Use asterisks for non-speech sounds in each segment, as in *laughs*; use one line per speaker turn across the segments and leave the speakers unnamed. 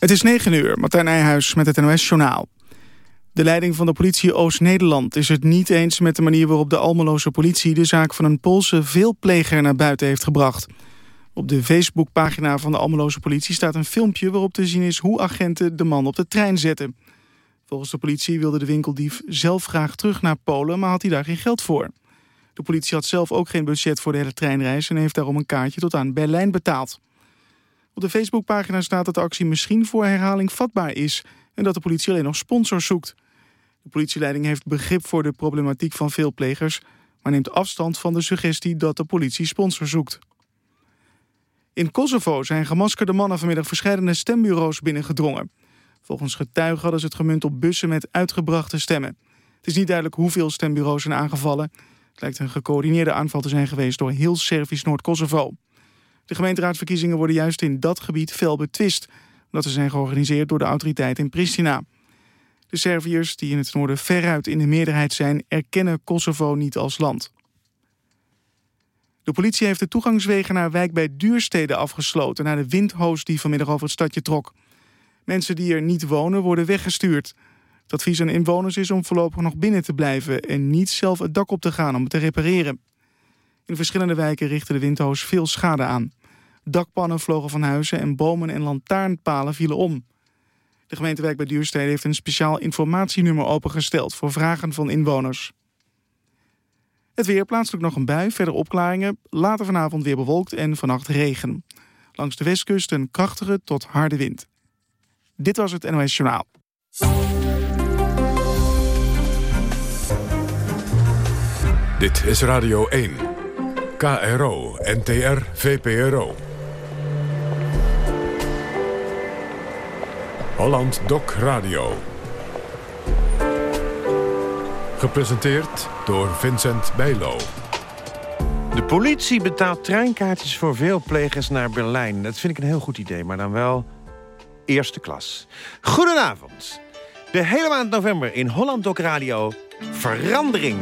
Het is 9 uur, Martijn Nijhuis met het NOS-journaal. De leiding van de politie Oost-Nederland is het niet eens met de manier waarop de Almeloze politie de zaak van een Poolse veelpleger naar buiten heeft gebracht. Op de Facebookpagina van de Almeloze politie staat een filmpje waarop te zien is hoe agenten de man op de trein zetten. Volgens de politie wilde de winkeldief zelf graag terug naar Polen, maar had hij daar geen geld voor. De politie had zelf ook geen budget voor de hele treinreis en heeft daarom een kaartje tot aan Berlijn betaald. Op de Facebookpagina staat dat de actie misschien voor herhaling vatbaar is en dat de politie alleen nog sponsors zoekt. De politieleiding heeft begrip voor de problematiek van veel plegers, maar neemt afstand van de suggestie dat de politie sponsors zoekt. In Kosovo zijn gemaskerde mannen vanmiddag verschillende stembureaus binnengedrongen. Volgens getuigen hadden ze het gemunt op bussen met uitgebrachte stemmen. Het is niet duidelijk hoeveel stembureaus zijn aangevallen. Het lijkt een gecoördineerde aanval te zijn geweest door heel Servisch Noord-Kosovo. De gemeenteraadsverkiezingen worden juist in dat gebied fel betwist, omdat ze zijn georganiseerd door de autoriteiten in Pristina. De Serviërs, die in het noorden veruit in de meerderheid zijn, erkennen Kosovo niet als land. De politie heeft de toegangswegen naar wijk bij Duurstede afgesloten... na de windhoos die vanmiddag over het stadje trok. Mensen die er niet wonen worden weggestuurd. Het advies aan inwoners is om voorlopig nog binnen te blijven... en niet zelf het dak op te gaan om het te repareren. In verschillende wijken richtte de windhoos veel schade aan. Dakpannen vlogen van huizen en bomen en lantaarnpalen vielen om. De gemeentewijk bij Duurstede heeft een speciaal informatienummer opengesteld... voor vragen van inwoners. Het weer plaatselijk nog een bui, verder opklaringen. Later vanavond weer bewolkt en vannacht regen. Langs de westkust een krachtige tot harde wind. Dit was het NOS Journaal.
Dit is Radio 1. KRO, NTR, VPRO. Holland Doc Radio. Gepresenteerd door Vincent Bijlo.
De politie betaalt treinkaartjes voor veel plegers naar Berlijn. Dat vind ik een heel goed idee, maar dan wel eerste klas. Goedenavond. De hele maand november in Holland Doc Radio. Verandering.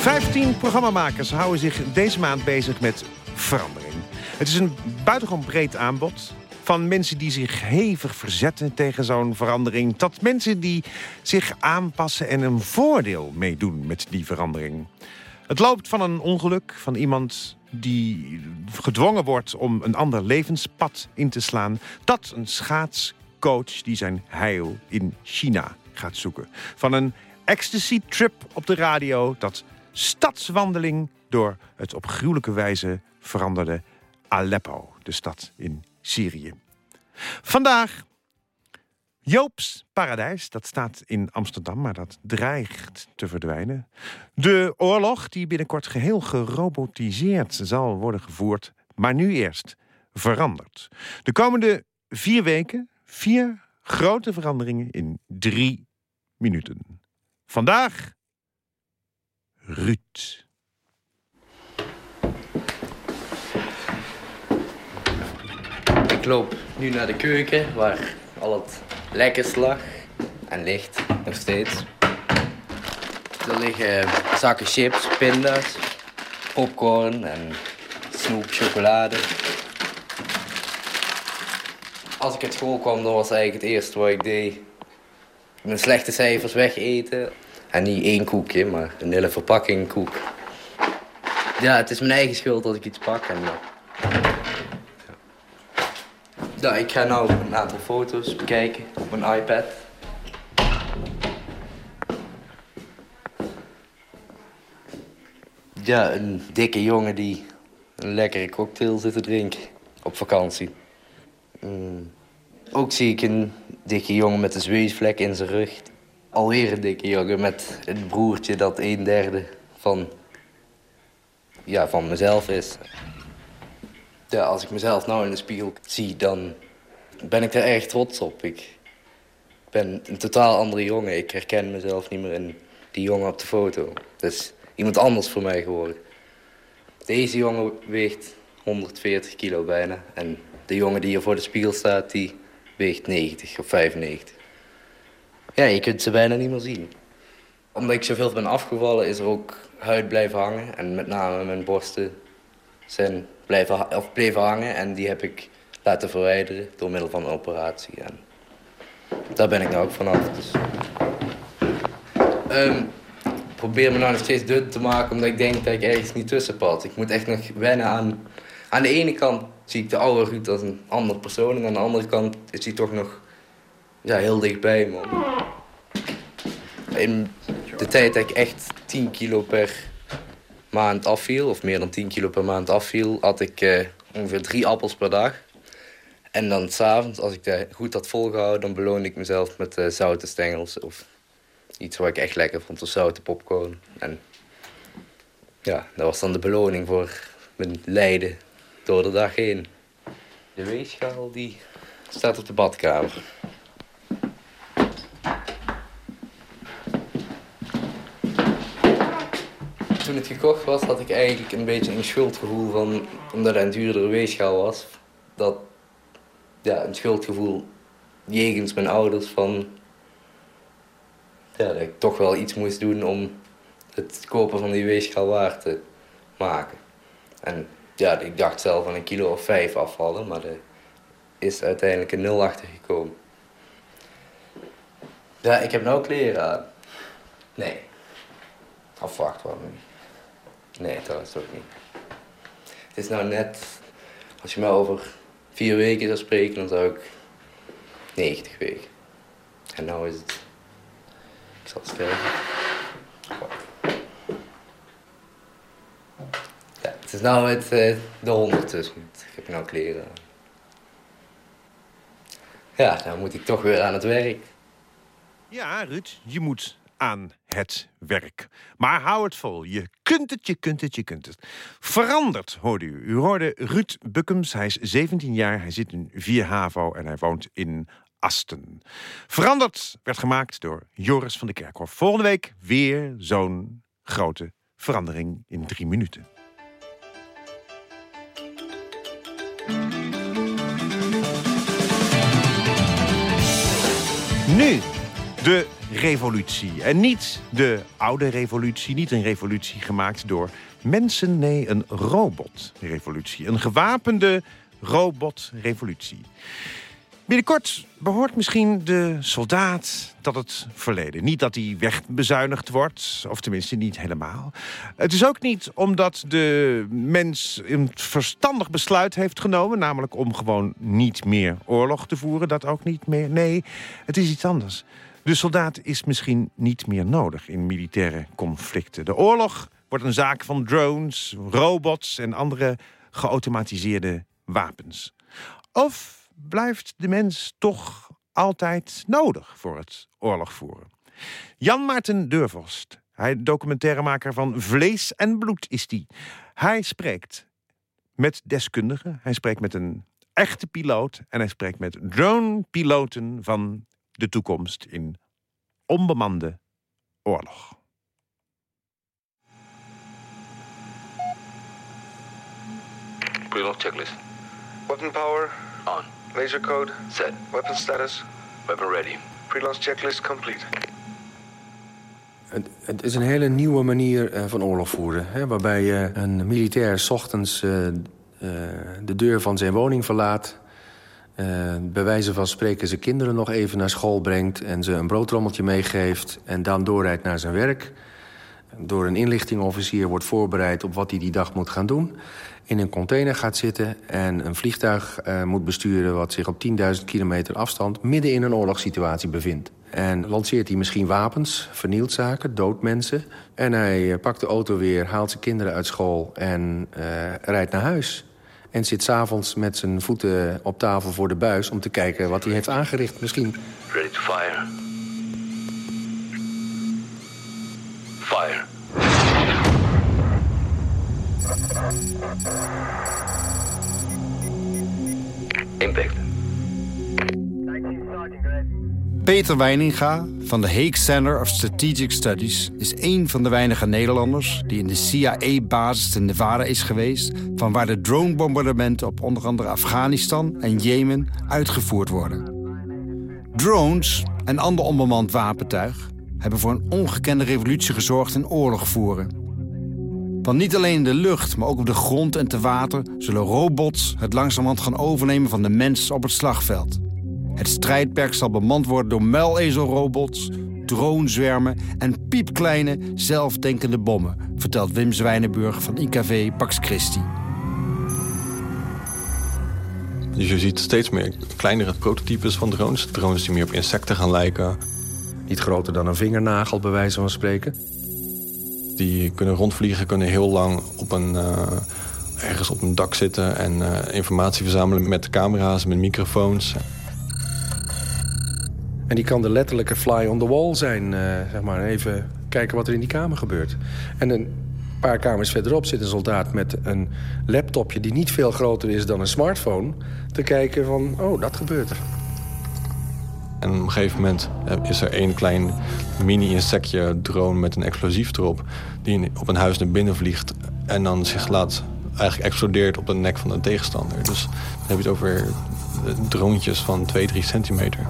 15 programmamakers houden zich deze maand bezig met verandering. Het is een buitengewoon breed aanbod. Van mensen die zich hevig verzetten tegen zo'n verandering... tot mensen die zich aanpassen en een voordeel meedoen met die verandering. Het loopt van een ongeluk van iemand die gedwongen wordt om een ander levenspad in te slaan... tot een schaatscoach die zijn heil in China gaat zoeken. Van een ecstasy-trip op de radio tot stadswandeling... door het op gruwelijke wijze veranderde Aleppo, de stad in Syrië. Vandaag Joop's Paradijs, dat staat in Amsterdam, maar dat dreigt te verdwijnen. De oorlog, die binnenkort geheel gerobotiseerd zal worden gevoerd, maar nu eerst veranderd. De komende vier weken vier grote veranderingen in drie minuten. Vandaag Ruud.
Ik loop nu naar de keuken waar al het lekkers lag en ligt nog steeds. Er liggen zakken chips, pinda's, popcorn en snoep, chocolade. Als ik uit school kwam, dan was eigenlijk het eerste wat ik deed. Mijn slechte cijfers wegeten. En niet één koekje, maar een hele verpakking koek. Ja, het is mijn eigen schuld dat ik iets pak. En, ja, ik ga nou een aantal foto's bekijken op mijn iPad. Ja, een dikke jongen die een lekkere cocktail zit te drinken op vakantie. Mm. Ook zie ik een dikke jongen met een zweetvlek in zijn rug. Alweer een dikke jongen met een broertje dat een derde van, ja, van mezelf is. Ja, als ik mezelf nou in de spiegel zie, dan ben ik er erg trots op. Ik ben een totaal andere jongen. Ik herken mezelf niet meer in die jongen op de foto. Dat is iemand anders voor mij geworden. Deze jongen weegt 140 kilo bijna. En de jongen die hier voor de spiegel staat, die weegt 90 of 95. Ja, je kunt ze bijna niet meer zien. Omdat ik zoveel ben afgevallen, is er ook huid blijven hangen. En met name mijn borsten zijn blijven, of bleven hangen. En die heb ik laten verwijderen door middel van een operatie. En daar ben ik nou ook vanaf. Dus. Um, probeer me nou nog steeds dun te maken, omdat ik denk dat ik ergens niet tussen pas. Ik moet echt nog wennen aan... Aan de ene kant zie ik de oude Ruud als een andere persoon. En aan de andere kant is hij toch nog ja, heel dichtbij me. In de tijd dat ik echt 10 kilo per maand afviel, of meer dan 10 kilo per maand afviel, had ik uh, ongeveer drie appels per dag. En dan s'avonds, als ik dat goed had volgehouden, dan beloonde ik mezelf met uh, zoute stengels. Of iets wat ik echt lekker vond, of zoute popcorn. En ja, dat was dan de beloning voor mijn lijden door de dag heen. De weegschaal die staat op de badkamer. Toen het gekocht was, had ik eigenlijk een beetje een schuldgevoel van, omdat het een duurdere weegschaal was, dat ja, een schuldgevoel jegens mijn ouders van ja, dat ik toch wel iets moest doen om het kopen van die weegschaal waard te maken. En ja, ik dacht zelf van een kilo of vijf afvallen, maar er is uiteindelijk een nul achter gekomen. Ja, ik heb nou kleren aan. Nee. Of wacht, wat niet. Nee, dat is ook niet. Het is nou net, als je me over vier weken zou spreken, dan zou ik 90 wegen. En nu is het, ik zal het. Ja, het is nou het, uh, de honderd dus. Ik heb nou kleren. Ja, dan moet ik toch weer aan het werk.
Ja, Ruud, je moet aan het werk. Maar hou het vol. Je kunt het, je kunt het, je kunt het. Veranderd, hoorde u. U hoorde Ruud Bukkums. Hij is 17 jaar, hij zit in 4 HAVO en hij woont in Asten. Veranderd werd gemaakt door Joris van de Kerkhof. Volgende week weer zo'n grote verandering in drie minuten. Nu de revolutie. En niet de oude revolutie, niet een revolutie gemaakt door mensen. Nee, een robotrevolutie. Een gewapende robotrevolutie. Binnenkort behoort misschien de soldaat tot het verleden. Niet dat hij wegbezuinigd wordt, of tenminste niet helemaal. Het is ook niet omdat de mens een verstandig besluit heeft genomen... namelijk om gewoon niet meer oorlog te voeren, dat ook niet meer. Nee, het is iets anders. De soldaat is misschien niet meer nodig in militaire conflicten. De oorlog wordt een zaak van drones, robots en andere geautomatiseerde wapens. Of blijft de mens toch altijd nodig voor het oorlog voeren? Jan Maarten Deurvorst, hij documentairemaker van Vlees en Bloed is die. Hij spreekt met deskundigen, hij spreekt met een echte piloot en hij spreekt met drone-piloten van de toekomst in onbemande oorlog.
Pre-launch checklist.
Weapon power.
On.
Laser code.
Set.
Weapon status.
Weapon ready.
Pre-launch checklist complete.
Het, het, is een hele nieuwe manier uh, van oorlog voeren. Hè, waarbij je een militair s ochtends uh, uh, de deur van zijn woning verlaat... Uh, bij wijze van spreken zijn kinderen nog even naar school brengt... en ze een broodrommeltje meegeeft en dan doorrijdt naar zijn werk. Door een inlichtingofficier wordt voorbereid op wat hij die dag moet gaan doen. In een container gaat zitten en een vliegtuig uh, moet besturen... wat zich op 10.000 kilometer afstand midden in een oorlogssituatie bevindt. En lanceert hij misschien wapens, vernielt zaken, doodt mensen. En hij uh, pakt de auto weer, haalt zijn kinderen uit school en rijdt naar huis... En zit s'avonds met zijn voeten op tafel voor de buis... om te kijken wat hij heeft aangericht misschien.
Ready to fire. Fire. Impact.
Peter Weininga van de Hague Center of Strategic Studies is een van de weinige Nederlanders die in de CIA-basis in Nevada is geweest, van waar de dronebombardementen op onder andere Afghanistan en Jemen uitgevoerd worden. Drones en ander onbemand wapentuig hebben voor een ongekende revolutie gezorgd in oorlog voeren. Want niet alleen in de lucht, maar ook op de grond en te water... zullen robots het langzamerhand gaan overnemen van de mens op het slagveld. Het strijdperk zal bemand worden door muilezelrobots, dronezwermen... en piepkleine, zelfdenkende bommen... vertelt Wim Zwijnenburg van IKV Pax Christi.
Dus je ziet steeds meer kleinere prototypes van drones. Drones die meer op insecten gaan lijken.
Niet groter dan een vingernagel, bij wijze van spreken.
Die kunnen rondvliegen, kunnen heel lang op een, uh, ergens op een dak zitten... en uh, informatie verzamelen met camera's, met microfoons.
En die kan de letterlijke fly on the wall zijn, uh, zeg maar. Even kijken wat er in die kamer gebeurt. En een paar kamers verderop zit een soldaat met een laptopje... die niet veel groter is dan een smartphone... te kijken van, oh, dat gebeurt er.
En op een gegeven moment is er één klein mini-insectje drone met een explosief erop... die op een huis naar binnen vliegt en dan zich laat eigenlijk explodeert op de nek van de tegenstander. Dus dan heb je het over droontjes van 2, 3 centimeter.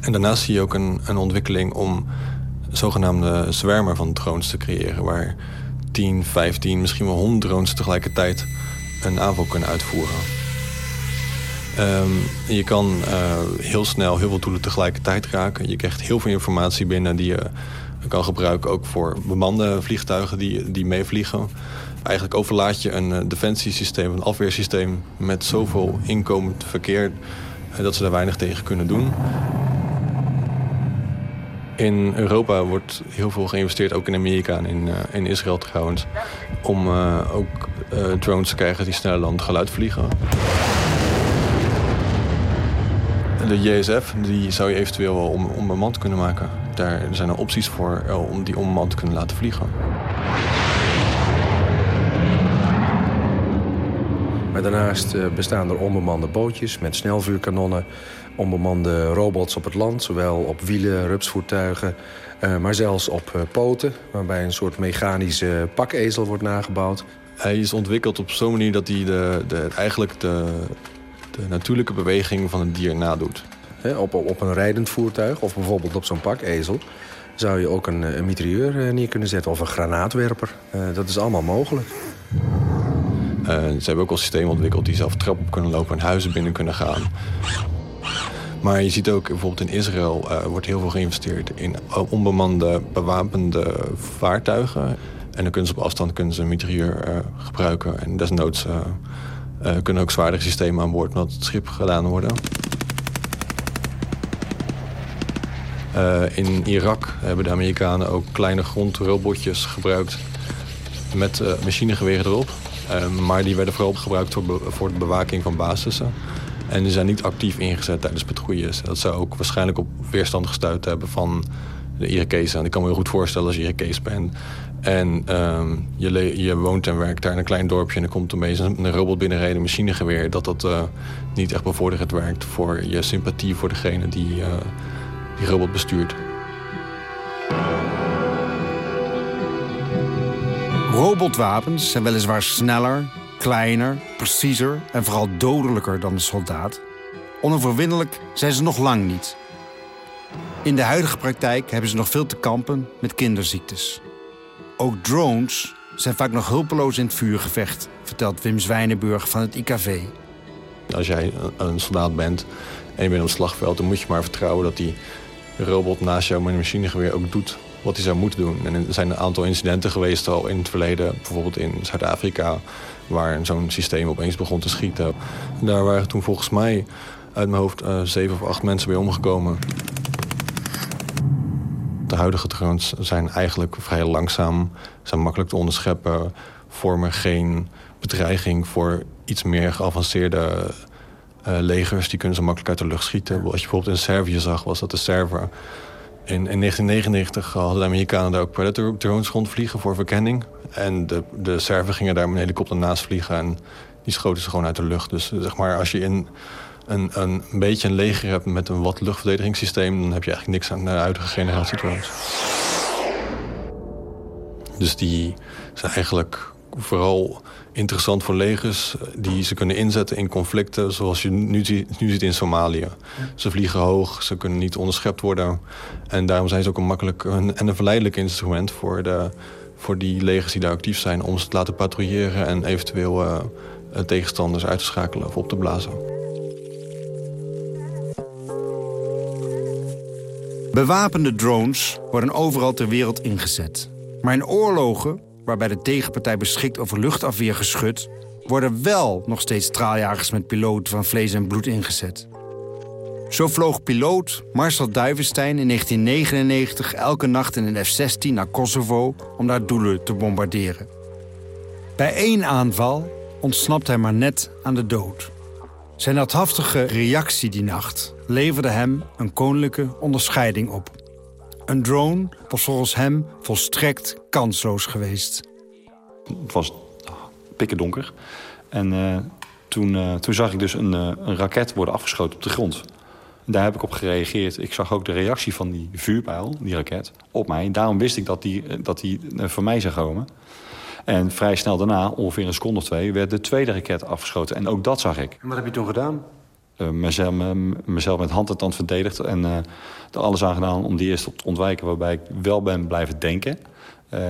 En, daarnaast zie je ook een, een ontwikkeling om zogenaamde zwermer van drones te creëren... waar 10, 15, misschien wel 100 drones tegelijkertijd een aanval kunnen uitvoeren. Um, je kan uh, heel snel heel veel doelen tegelijkertijd raken. Je krijgt heel veel informatie binnen die je kan gebruiken... ook voor bemande vliegtuigen die, die meevliegen. Eigenlijk overlaat je een defensiesysteem, een afweersysteem... met zoveel inkomend verkeer dat ze daar weinig tegen kunnen doen. In Europa wordt heel veel geïnvesteerd, ook in Amerika en in, uh, in Israël trouwens... om uh, ook uh, drones te krijgen die sneller dan geluid vliegen. De JSF die zou je eventueel wel om, onbemand kunnen maken. Daar zijn er opties voor om die onbemand te kunnen laten vliegen.
Maar daarnaast bestaan er onbemande bootjes met snelvuurkanonnen... onbemande robots op het land, zowel op wielen, rupsvoertuigen... Uh, maar zelfs op uh, poten, waarbij een soort mechanische pakezel wordt nagebouwd.
Hij is ontwikkeld op zo'n manier dat hij de, de, eigenlijk de, de natuurlijke beweging van het dier nadoet.
He, op, op een rijdend voertuig of bijvoorbeeld op zo'n pakezel... zou je ook een, een mitrailleur neer kunnen zetten of een granaatwerper. Uh, dat is allemaal mogelijk.
Uh, ze hebben ook al systemen ontwikkeld die zelf trap op kunnen lopen... en huizen binnen kunnen gaan. Maar je ziet ook bijvoorbeeld in Israël uh, wordt heel veel geïnvesteerd... in onbemande, bewapende vaartuigen. En dan kunnen ze op afstand kunnen ze een mitrailleur uh, gebruiken. En desnoods kunnen ook zwaardere systemen aan boord... met het schip gedaan worden. in Irak hebben de Amerikanen ook kleine grondrobotjes gebruikt... met machinegeweren erop... Maar die werden vooral gebruikt voor, voor de bewaking van basissen. En die zijn niet actief ingezet tijdens patrouilles. Dat zou ook waarschijnlijk op weerstand gestuurd hebben van de Irakezen. En ik kan me heel goed voorstellen als je Irakees bent. En uh, je, je, woont en werkt daar in een klein dorpje... en er komt opeens een, robot binnenrijden, een machinegeweer... dat dat uh, niet echt bevorderend werkt voor je sympathie voor degene die uh, die robot bestuurt.
Robotwapens zijn weliswaar sneller, kleiner, preciezer en vooral dodelijker dan de soldaat. Onoverwinnelijk zijn ze nog lang niet. In de huidige praktijk hebben ze nog veel te kampen met kinderziektes. Ook drones zijn vaak nog hulpeloos in het vuurgevecht, vertelt Wim Zwijnenburg van het IKV.
Als jij een soldaat bent en je bent op het slagveld, dan moet je maar vertrouwen dat die robot naast jou met een machinegeweer ook doet wat hij zou moeten doen. En er zijn een aantal incidenten geweest al in het verleden, bijvoorbeeld in Zuid-Afrika, waar zo'n systeem opeens begon te schieten. Daar waren toen volgens mij uit mijn hoofd uh, zeven of acht mensen bij omgekomen. De huidige drones zijn eigenlijk vrij langzaam, zijn makkelijk te onderscheppen, vormen geen bedreiging voor iets meer geavanceerde uh, legers. Die kunnen zo makkelijk uit de lucht schieten. Wat je bijvoorbeeld in Servië zag, was dat de Server in, in 1999 hadden de Amerikanen daar ook Predator drones rondvliegen voor verkenning. En de, de Serven gingen daar met een helikopter naast vliegen en die schoten ze gewoon uit de lucht. Dus zeg maar, als je in een, een, een beetje een leger hebt met een wat luchtverdedigingssysteem... dan heb je eigenlijk niks aan de huidige generatie drones. Dus die zijn eigenlijk vooral interessant voor legers die ze kunnen inzetten in conflicten zoals je nu, nu ziet in Somalië. Ze vliegen hoog, ze kunnen niet onderschept worden. En daarom zijn ze ook een makkelijk en een verleidelijk instrument voor de, voor die legers die daar actief zijn... om ze te laten patrouilleren en eventueel uh, tegenstanders uit te schakelen of op te blazen.
Bewapende drones worden overal ter wereld ingezet. Maar in oorlogen, waarbij de tegenpartij beschikt over luchtafweergeschut... worden wel nog steeds straaljagers met piloten van vlees en bloed ingezet. Zo vloog piloot Marcel Duivenstein in 1999 elke nacht in een F-16 naar Kosovo om daar doelen te bombarderen. Bij één aanval ontsnapt hij maar net aan de dood. Zijn heldhaftige reactie die nacht leverde hem een koninklijke onderscheiding op. Een drone was volgens hem volstrekt kansloos geweest.
Het was pikken donker. En uh, toen, uh, toen zag ik dus een, uh, een raket worden afgeschoten op de grond. Daar heb ik op gereageerd. Ik zag ook de reactie van die vuurpijl, die raket, op mij. Daarom wist ik dat die, dat die voor mij zou komen. En vrij snel daarna, ongeveer een seconde of twee... werd de tweede raket afgeschoten. En ook dat zag ik.
En wat heb je toen gedaan?
Uh, mezelf, mezelf, met hand en tand verdedigd. En uh, er alles aan gedaan om die eerst te ontwijken... waarbij ik wel ben blijven denken. Uh,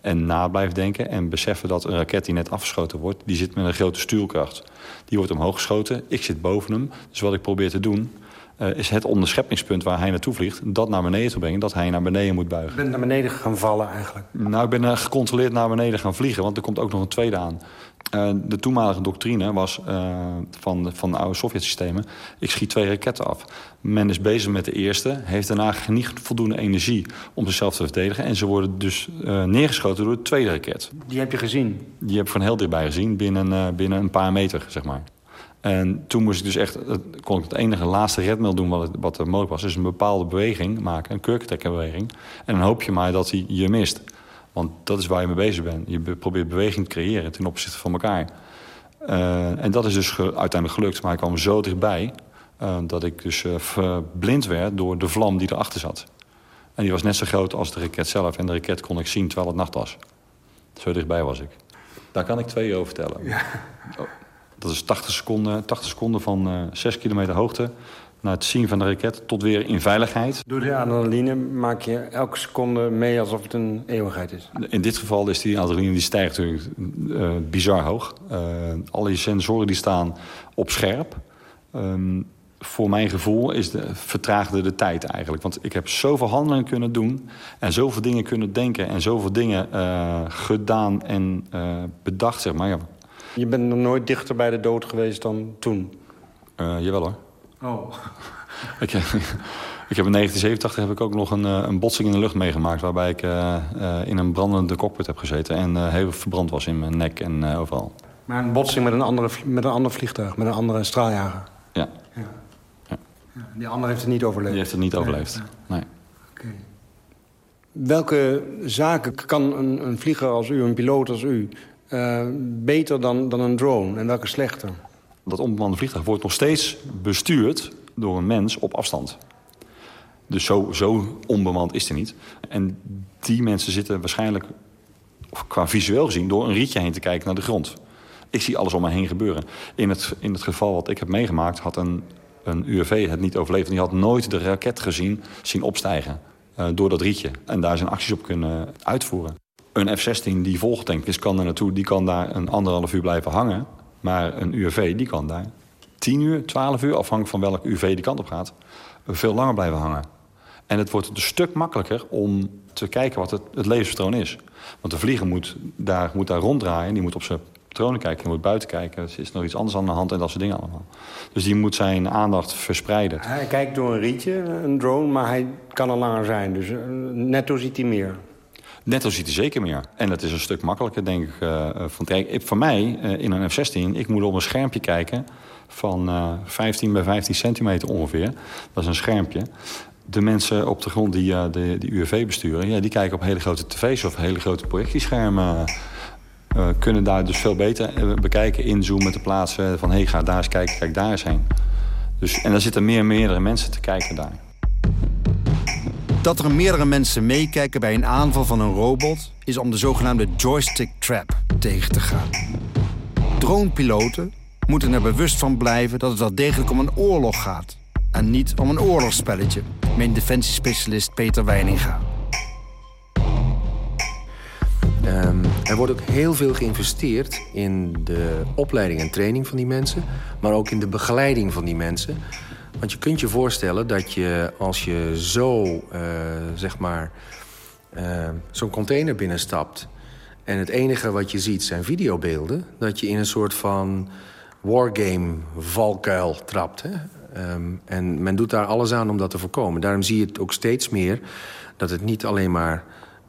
en na blijven denken. En beseffen dat een raket die net afgeschoten wordt... die zit met een grote stuurkracht. Die wordt omhoog geschoten. Ik zit boven hem. Dus wat ik probeer te doen... Uh, is het onderscheppingspunt waar hij naartoe vliegt... dat naar beneden te brengen, dat hij naar beneden moet buigen.
Je bent naar beneden gaan vallen eigenlijk?
Nou, ik ben uh, gecontroleerd naar beneden gaan vliegen... want er komt ook nog een tweede aan. Uh, de toenmalige doctrine was van, van de oude Sovjet-systemen... ik schiet twee raketten af. Men is bezig met de eerste, heeft daarna niet voldoende energie... om zichzelf te verdedigen. En ze worden dus neergeschoten door de tweede raket.
Die heb je gezien?
Die heb ik van heel dichtbij gezien, binnen, binnen een paar meter, zeg maar. En toen moest ik dus echt, kon ik het enige laatste redmiddel doen wat, wat er mogelijk was. Dus een bepaalde beweging maken, een kurkentrekkerbeweging. En dan hoop je maar dat hij je mist. Want dat is waar je mee bezig bent. Je probeert beweging te creëren ten opzichte van elkaar. Uh, en dat is dus ge uiteindelijk gelukt. Maar ik kwam zo dichtbij uh, dat ik dus uh, verblind werd door de vlam die erachter zat. En die was net zo groot als de raket zelf. En de raket kon ik zien terwijl het nacht was. Zo dichtbij was ik. Daar kan ik twee over vertellen. Ja. Oh. Dat is 80 seconden, 80 seconden van uh, 6 kilometer hoogte naar het zien van de raket tot weer in veiligheid.
Door de adrenaline maak je elke seconde mee alsof het een eeuwigheid is?
In dit geval is die adrenaline die stijgt natuurlijk uh, bizar hoog. Uh, alle je sensoren die staan op scherp. Um, voor mijn gevoel is de, vertraagde de tijd eigenlijk. Want ik heb zoveel handelingen kunnen doen... en zoveel dingen kunnen denken... en zoveel dingen uh, gedaan en bedacht, zeg maar... Ja,
je bent nog nooit dichter bij de dood geweest dan toen?
Jawel hoor.
Oh. *laughs*
ik, ik heb in 1987 heb ik ook nog een, een botsing in de lucht meegemaakt... waarbij ik uh, uh, in een brandende cockpit heb gezeten... en heel verbrand was in mijn nek en overal.
Maar een botsing met een, andere, met een ander vliegtuig, met een andere straaljager?
Ja. ja.
ja. ja die andere heeft het niet overleefd?
Die heeft het niet overleefd, nee. nee.
Okay. Welke zaken kan een, een vlieger als u, een piloot als u... Uh, beter dan, dan een drone en welke slechter?
Dat onbemande vliegtuig wordt nog steeds bestuurd door een mens op afstand. Dus zo, zo onbemand is het niet. En die mensen zitten waarschijnlijk, qua visueel gezien... door een rietje heen te kijken naar de grond. Ik zie alles om me heen gebeuren. In het, in het geval wat ik heb meegemaakt... had een, een UAV het niet overleefd. En die had nooit de raket gezien zien opstijgen uh, door dat rietje. En daar zijn acties op kunnen uitvoeren. Een F-16 die volgetankt is, kan er naartoe. Die kan daar een anderhalf uur blijven hangen. Maar een UAV, die kan daar 10 uur, 12 uur... afhankelijk van welke UV die kant op gaat... veel langer blijven hangen. En het wordt een stuk makkelijker om te kijken wat het, het levenspatroon is. Want de vlieger moet daar, moet daar ronddraaien. Die moet op zijn patronen kijken, die moet buiten kijken. Er is nog iets anders aan de hand en dat soort dingen allemaal. Dus die moet zijn aandacht verspreiden.
Hij kijkt door een rietje, een drone, maar hij kan al langer zijn. Dus netto ziet hij meer.
Netto ziet hij zeker meer. En het is een stuk makkelijker, denk ik. Uh, van, kijk, voor mij, uh, in een F-16, ik moet op een schermpje kijken... van uh, 15 bij 15 centimeter ongeveer. Dat is een schermpje. De mensen op de grond die de, die UAV besturen... Ja, die kijken op hele grote tv's of hele grote projectieschermen... kunnen daar dus veel beter bekijken, inzoomen, te plaatsen... van hé, hey, ga daar eens kijken, kijk daar eens heen. Dus, en daar zitten meer en meerdere mensen te kijken daar.
Dat er meerdere mensen meekijken bij een aanval van een robot... is om de zogenaamde joystick trap tegen te gaan. Dronepiloten moeten er bewust van blijven dat het wel degelijk om een oorlog gaat... en niet om een oorlogsspelletje, meent defensiespecialist Peter Weininga.
Ehm, er wordt ook heel veel geïnvesteerd in de opleiding en training van die mensen... maar ook in de begeleiding van die mensen. Want je kunt je voorstellen dat je als je zo, uh, zeg maar, uh, zo'n container binnenstapt... en het enige wat je ziet zijn videobeelden... dat je in een soort van wargame-valkuil trapt. Hè? Um, en men doet daar alles aan om dat te voorkomen. Daarom zie je het ook steeds meer dat het niet alleen maar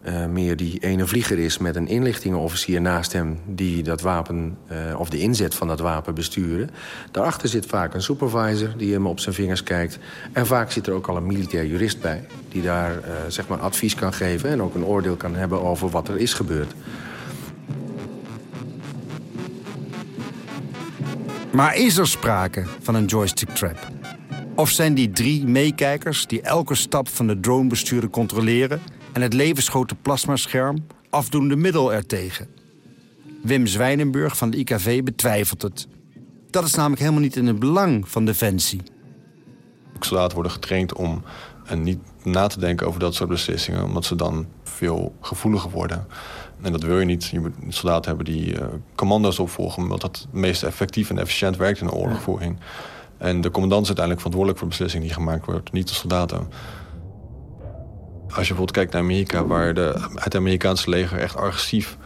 uh, meer die ene vlieger is... met een inlichtingenofficier naast hem die dat wapen... Uh, of de inzet van dat wapen besturen. Daarachter zit vaak een supervisor die hem op zijn vingers kijkt. En vaak zit er ook al een militair jurist bij... die daar uh, zeg maar advies kan geven en ook een oordeel kan hebben over wat er is gebeurd.
Maar is er sprake van een joystick trap? Of zijn die drie meekijkers die elke stap van de dronebestuurder controleren... en het levensgrote plasmascherm afdoende middel ertegen? Wim Zwijnenburg van de IKV betwijfelt het. Dat is namelijk helemaal niet in het belang van Defensie.
Soldaten worden getraind om en niet na te denken over dat soort beslissingen... omdat ze dan veel gevoeliger worden. En dat wil je niet. Je moet soldaten hebben die uh, commando's opvolgen... omdat dat het meest effectief en efficiënt werkt in de oorlogvoering. En de commandant is uiteindelijk verantwoordelijk voor de beslissing die gemaakt wordt, niet de soldaten. Als je bijvoorbeeld kijkt naar Amerika, waar de, het Amerikaanse leger echt agressief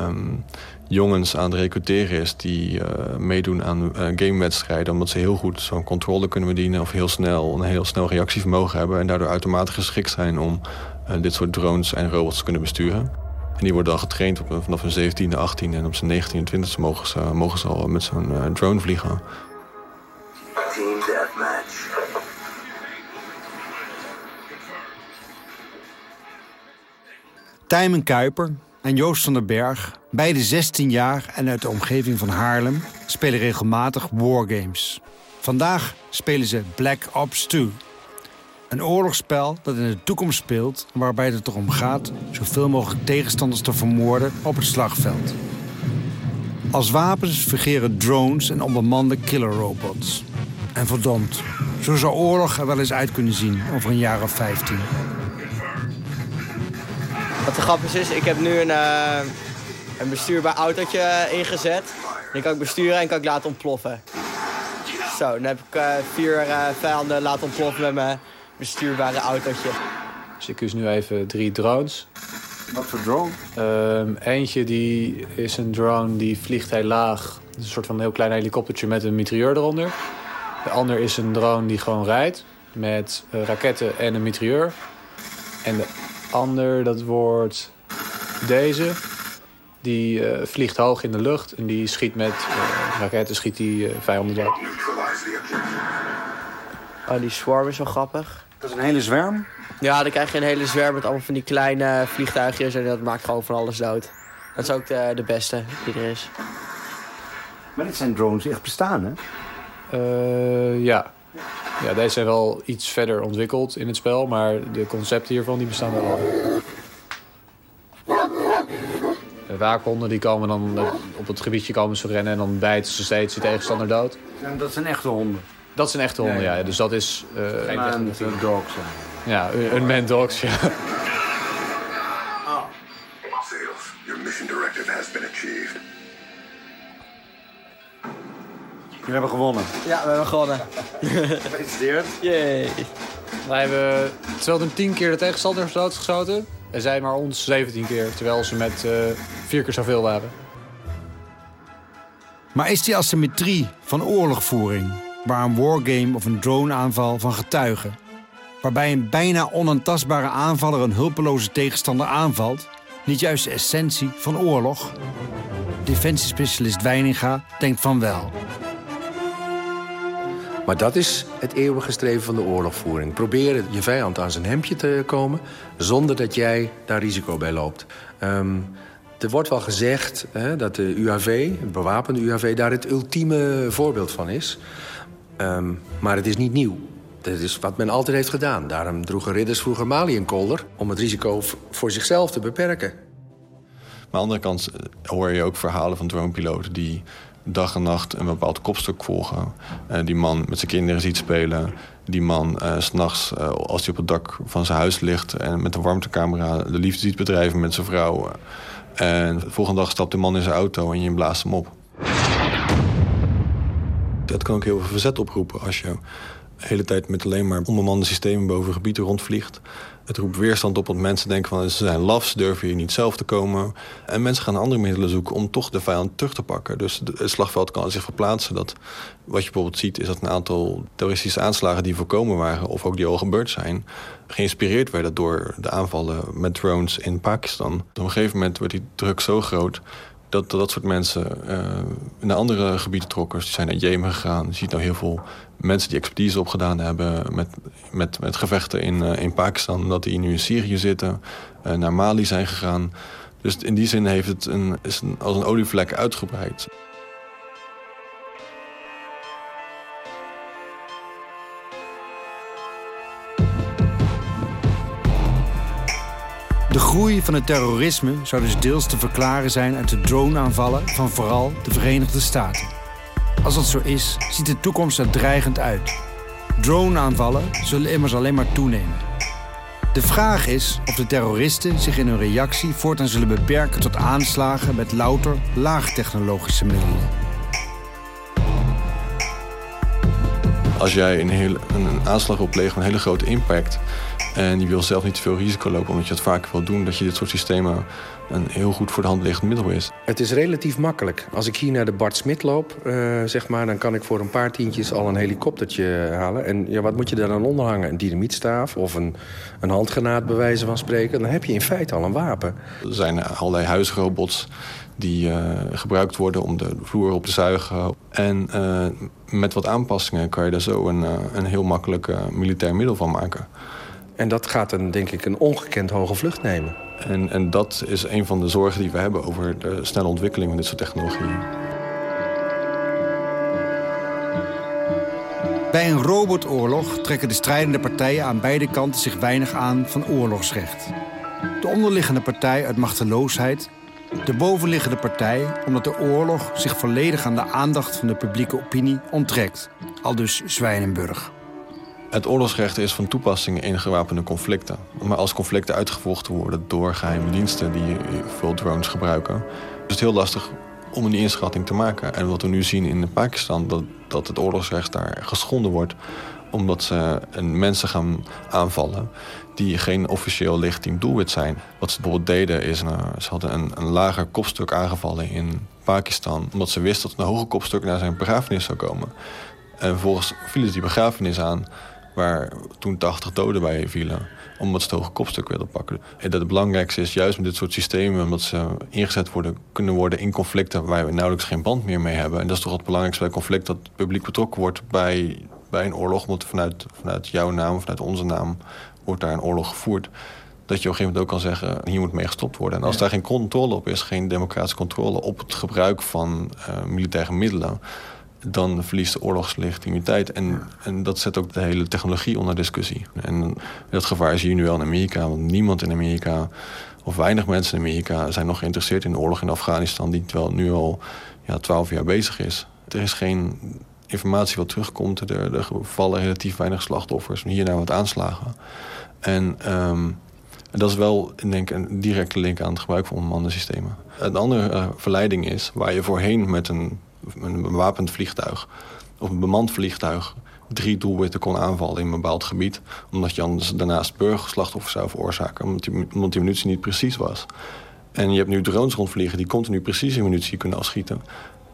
um, jongens aan het recruteren is die uh, meedoen aan uh, gamewedstrijden, omdat ze heel goed zo'n controle kunnen bedienen of heel snel een heel snel reactievermogen hebben en daardoor automatisch geschikt zijn om uh, dit soort drones en robots te kunnen besturen. En die worden dan getraind op, vanaf hun 17e, 18e en op zijn 19e en 20e mogen ze, mogen ze al met zo'n drone vliegen.
Tijmen Kuiper en Joost van den Berg, beide 16 jaar en uit de omgeving van Haarlem, spelen regelmatig wargames. Vandaag spelen ze Black Ops 2. Een oorlogsspel dat in de toekomst speelt... waarbij het erom gaat zoveel mogelijk tegenstanders te vermoorden op het slagveld. Als wapens fungeren drones en onbemande killerrobots. En verdomd, zo zou oorlog er wel eens uit kunnen zien over een jaar of 15.
Wat de grappig is, ik heb nu een, uh, een bestuurbaar autootje ingezet. Die kan ik besturen en kan ik laten ontploffen. Zo, dan heb ik uh, vier uh, vijanden laten ontploffen met mijn bestuurbare autootje.
Dus ik kies nu even drie drones.
Wat voor drone?
Um, eentje die is een drone die vliegt heel laag. Het is een soort van heel klein helikoptertje met een mitrailleur eronder. De ander is een drone die gewoon rijdt met uh, raketten en een mitrailleur. En de ander, dat wordt deze. Die uh, vliegt hoog in de lucht en die schiet met uh, raketten schiet die vijanden dood.
Oh, die swarm is wel grappig.
Dat is een hele zwerm?
Ja, dan krijg je een hele zwerm met allemaal van die kleine vliegtuigjes... en dat maakt gewoon van alles dood. Dat is ook de, de beste die er is.
Maar dit zijn drones die echt bestaan, hè?
Uh, ja. Ja, deze zijn wel iets verder ontwikkeld in het spel... maar de concepten hiervan die bestaan wel al. De waakhonden die komen dan op het gebiedje komen ze rennen... en dan bijten ze steeds de tegenstander dood.
En dat zijn echte honden?
Dat zijn echte honden, ja. ja. Dus dat is... Uh,
Geen man dogs.
Ja, man dogs, ja.
Jullie hebben gewonnen.
Ja, we hebben gewonnen.
Gefeliciteerd.
Yay.
Wij hebben 210 keer de tegenstander doodgeschoten. En zij maar ons 17 keer, terwijl ze met uh, vier keer zoveel waren.
Maar is die asymmetrie van oorlogvoering, waar een wargame of een droneaanval van getuigen, waarbij een bijna onaantastbare aanvaller een hulpeloze tegenstander aanvalt, niet juist de essentie van oorlog? Defensiespecialist Weininga denkt van wel.
Maar dat is het eeuwige streven van de oorlogvoering. Proberen je vijand aan zijn hemdje te komen... zonder dat jij daar risico bij loopt. Um, er wordt wel gezegd hè, dat de UAV, het bewapende UAV... daar het ultieme voorbeeld van is. Um, maar het is niet nieuw. Dat is wat men altijd heeft gedaan. Daarom droegen ridders vroeger maliënkolder... om het risico voor zichzelf te beperken.
Maar aan de andere kant hoor je ook verhalen van dronepiloten... die dag en nacht een bepaald kopstuk volgen. Uh, die man met zijn kinderen ziet spelen. Die man uh, s'nachts, uh, als hij op het dak van zijn huis ligt... en met een warmtecamera de liefde ziet bedrijven met zijn vrouw. en de volgende dag stapt de man in zijn auto en je blaast hem op. Dat kan ook heel veel verzet oproepen als je de hele tijd met alleen maar onbemande systemen boven gebieden rondvliegt. Het roept weerstand op, want mensen denken van ze zijn laf, ze durven hier niet zelf te komen. En mensen gaan andere middelen zoeken om toch de vijand terug te pakken. Dus het slagveld kan zich verplaatsen. Dat, wat je bijvoorbeeld ziet is dat een aantal terroristische aanslagen die voorkomen waren, of ook die al gebeurd zijn, geïnspireerd werden door de aanvallen met drones in Pakistan. Op een gegeven moment wordt die druk zo groot dat dat soort mensen uh, naar andere gebieden trokken. Dus die zijn naar Jemen gegaan. Je ziet nou heel veel mensen die expertise opgedaan hebben met, met, met gevechten in, uh, in Pakistan... dat die nu in Syrië zitten, uh, naar Mali zijn gegaan. Dus in die zin heeft het een, is een, als een olievlek uitgebreid.
De groei van het terrorisme zou dus deels te verklaren zijn uit de droneaanvallen van vooral de Verenigde Staten. Als dat zo is, ziet de toekomst er dreigend uit. Droneaanvallen zullen immers alleen maar toenemen. De vraag is of de terroristen zich in hun reactie voortaan zullen beperken tot aanslagen met louter laagtechnologische middelen.
Als jij een, heel, een aanslag wil plegen met een hele grote impact en je wil zelf niet te veel risico lopen omdat je het vaker wil doen, dat je dit soort systemen een heel goed voor de hand liggend middel is.
Het is relatief makkelijk. Als ik hier naar de Bart Smit loop, uh, zeg maar, dan kan ik voor een paar tientjes al een helikoptertje halen. En ja, wat moet je daar dan onder hangen? Een dynamietstaaf of een, een handgranaat bij wijze van spreken? Dan heb je in feite al een wapen.
Er zijn allerlei huisrobots die uh, gebruikt worden om de vloer op te zuigen. En uh, met wat aanpassingen kan je daar zo een, een heel makkelijk militair middel van maken.
En dat gaat een, denk ik, een ongekend hoge vlucht nemen.
En, en dat is een van de zorgen die we hebben over de snelle ontwikkeling van dit soort technologieën.
Bij een robotoorlog trekken de strijdende partijen aan beide kanten zich weinig aan van oorlogsrecht. De onderliggende partij uit machteloosheid, de bovenliggende partij omdat de oorlog zich volledig aan de aandacht van de publieke opinie onttrekt. Al dus Zwijnenburg.
Het oorlogsrecht is van toepassing in gewapende conflicten. Maar als conflicten uitgevochten worden door geheime diensten die veel drones gebruiken, is het heel lastig om een inschatting te maken. En wat we nu zien in Pakistan, dat, dat het oorlogsrecht daar geschonden wordt omdat ze mensen gaan aanvallen die geen officieel legitiem doelwit zijn. Wat ze bijvoorbeeld deden is, uh, ze hadden een, een lager kopstuk aangevallen in Pakistan... omdat ze wisten dat een hoger kopstuk naar zijn begrafenis zou komen. En vervolgens vielen ze die begrafenis aan waar toen 80 doden bij vielen omdat ze het hoge kopstuk willen pakken. En dat het belangrijkste is juist met dit soort systemen... omdat ze ingezet worden, kunnen worden in conflicten... waar we nauwelijks geen band meer mee hebben. En dat is toch het belangrijkste bij conflict... dat het publiek betrokken wordt bij, bij een oorlog. Want vanuit, vanuit jouw naam, vanuit onze naam... wordt daar een oorlog gevoerd. Dat je op een gegeven moment ook kan zeggen... hier moet mee gestopt worden. En als daar geen controle op is, geen democratische controle... op het gebruik van uh, militaire middelen dan verliest de oorlogslegitimiteit. En, en dat zet ook de hele technologie onder discussie. En dat gevaar zie je nu wel in Amerika. Want niemand in Amerika, of weinig mensen in Amerika... zijn nog geïnteresseerd in de oorlog in Afghanistan... die wel nu al ja, twaalf jaar bezig is. Er is geen informatie wat terugkomt. Er, er vallen relatief weinig slachtoffers. Hierna wat aanslagen. En... Um, dat is wel denk ik, een directe link aan het gebruik van onbemande systemen. Een andere uh, verleiding is waar je voorheen met een een bewapend vliegtuig of een bemand vliegtuig drie doelwitten kon aanvallen in een bepaald gebied. Omdat je anders daarnaast burgerslachtoffers zou veroorzaken. Omdat die, omdat munitie niet precies was. En je hebt nu drones rondvliegen die continu precieze munitie kunnen afschieten.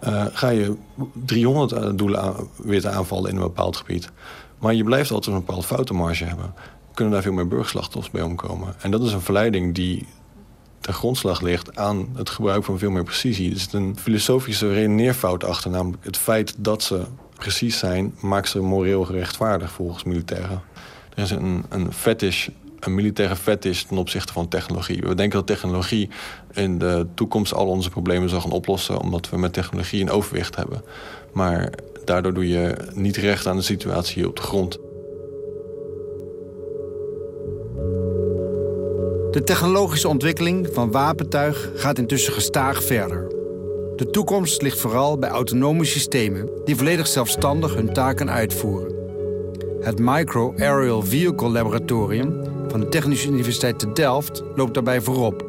Uh, ga je 300 eh, doelen aanvallen in een bepaald gebied. Maar je blijft altijd een bepaalde foutenmarge hebben. Kunnen daar veel meer burgerslachtoffers bij omkomen. En dat is een verleiding die ten grondslag ligt aan het gebruik van veel meer precisie. Er zit een filosofische redeneerfout achter, namelijk het feit dat ze precies zijn, maakt ze moreel gerechtvaardigd volgens militairen. Er is een, een fetish, een militaire fetish ten opzichte van technologie. We denken dat technologie in de toekomst al onze problemen zal gaan oplossen, omdat we met technologie een overwicht hebben. Maar daardoor doe je niet recht aan de situatie hier op de grond.
De technologische ontwikkeling van wapentuig gaat intussen gestaag verder. De toekomst ligt vooral bij autonome systemen... die volledig zelfstandig hun taken uitvoeren. Het Micro Aerial Vehicle Laboratorium van de Technische Universiteit te Delft loopt daarbij voorop.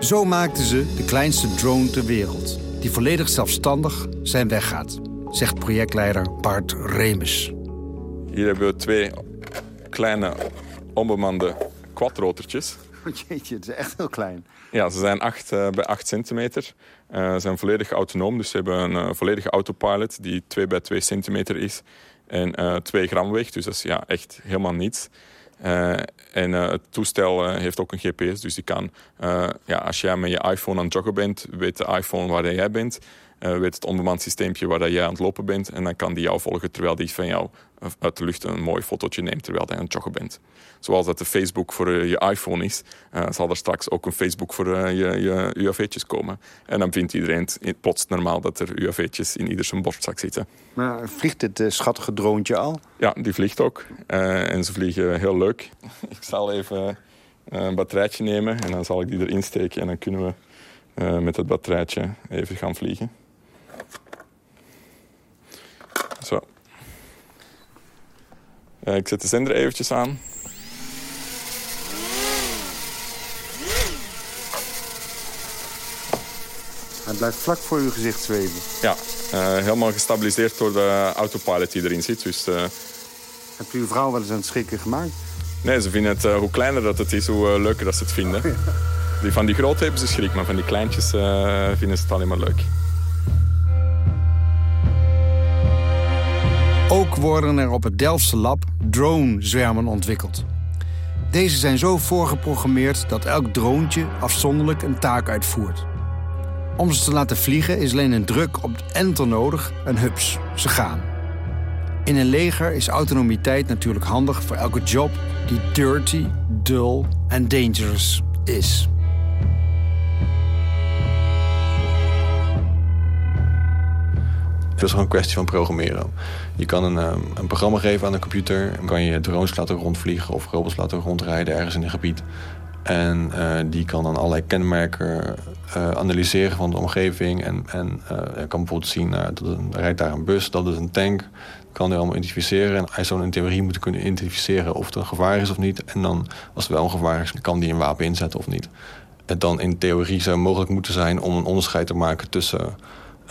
Zo maakten ze de kleinste drone ter wereld, die volledig zelfstandig zijn weg gaat, zegt projectleider Bart Remus.
Hier hebben we twee kleine onbemande quadrotertjes. *laughs*
Jeetje, het is echt heel klein.
Ja, ze zijn 8 uh, bij 8 centimeter. Uh, ze zijn volledig autonoom, dus ze hebben een uh, volledige autopilot die 2 bij 2 centimeter is en 2 gram weegt. Dus dat is ja, echt helemaal niets. Uh, en uh, het toestel uh, heeft ook een GPS, dus die kan... ja, als jij met je iPhone aan het joggen bent, weet de iPhone waar jij bent. Weet het onbemand systeempje waar dat jij aan het lopen bent. En dan kan die jou volgen terwijl die van jou uit de lucht een mooi fotootje neemt terwijl je aan het joggen bent. Zoals dat de Facebook voor je iPhone is, zal er straks ook een Facebook voor je, je UAV'tjes komen. En dan vindt iedereen het plots normaal dat er UAV'tjes in ieder zijn borstzak zitten.
Maar vliegt dit schattige droontje al?
Ja, die vliegt ook. En ze vliegen heel leuk. *laughs* ik zal even een batterijtje nemen en dan zal ik die erin steken. En dan kunnen we met het batterijtje even gaan vliegen. Zo. Uh, ik zet de zender eventjes aan.
Hij blijft vlak voor uw gezicht zweven.
Ja, uh, helemaal gestabiliseerd door de autopilot die erin zit. Dus, uh...
Hebt u uw vrouw wel eens aan het schrikken gemaakt?
Nee, ze vinden het, uh, hoe kleiner dat het is, hoe leuker dat ze het vinden. *laughs* die van die grote hebben ze schrik, maar van die kleintjes vinden ze het alleen maar leuk.
Ook worden er op het Delftse lab drone-zwermen ontwikkeld. Deze zijn zo voorgeprogrammeerd dat elk droontje afzonderlijk een taak uitvoert. Om ze te laten vliegen is alleen een druk op het enter nodig en hups, ze gaan. In een leger is autonomiteit natuurlijk handig voor elke job die dirty, dull en dangerous is.
Het is gewoon een kwestie van programmeren. Je kan een, een programma geven aan de computer... en kan je drones laten rondvliegen of robots laten rondrijden ergens in een gebied. En uh, die kan dan allerlei kenmerken uh, analyseren van de omgeving. En, en uh, kan bijvoorbeeld zien, dat er rijdt daar een bus, dat is een tank. Kan hij allemaal identificeren. En hij zou in theorie moeten kunnen identificeren of er een gevaar is of niet. En dan, als er wel een gevaar is, kan die een wapen inzetten of niet. Het dan in theorie zou mogelijk moeten zijn om een onderscheid te maken tussen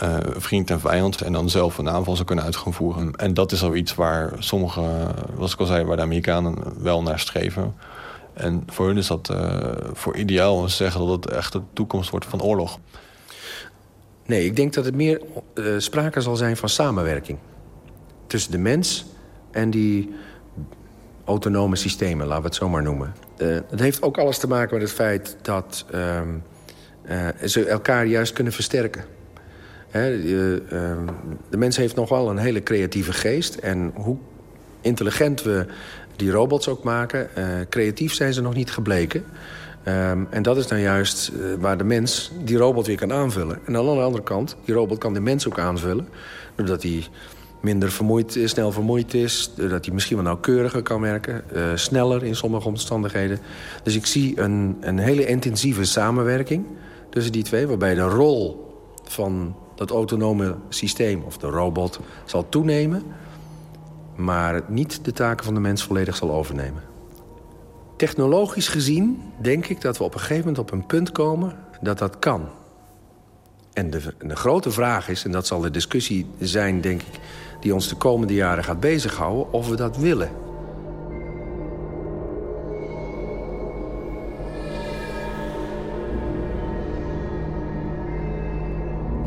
uh, vriend en vijand. En dan zelf een aanval zou kunnen uit gaan voeren. En dat is al iets waar sommige, zoals ik al zei, waar de Amerikanen wel naar streven. En voor hun is dat uh, voor ideaal te zeggen dat het echt de toekomst wordt van oorlog.
Nee, ik denk dat het meer uh, sprake zal zijn van samenwerking. Tussen de mens en die autonome systemen, laten we het zo maar noemen. Het heeft ook alles te maken met het feit dat ze elkaar juist kunnen versterken. De, de mens heeft nog wel een hele creatieve geest. En hoe intelligent we die robots ook maken. Uh, creatief zijn ze nog niet gebleken. Um, en dat is nou juist uh, waar de mens die robot weer kan aanvullen. En aan de andere kant, die robot kan de mens ook aanvullen. Doordat hij minder vermoeid, snel vermoeid is. Doordat hij misschien wel nauwkeuriger kan werken. Sneller in sommige omstandigheden. Dus ik zie een, een hele intensieve samenwerking tussen die twee. Waarbij de rol van dat autonome systeem of de robot zal toenemen maar niet de taken van de mens volledig zal overnemen. Technologisch gezien denk ik dat we op een gegeven moment op een punt komen dat dat kan. En de, de grote vraag is, en dat zal de discussie zijn, denk ik... die ons de komende jaren gaat bezighouden, of we dat willen.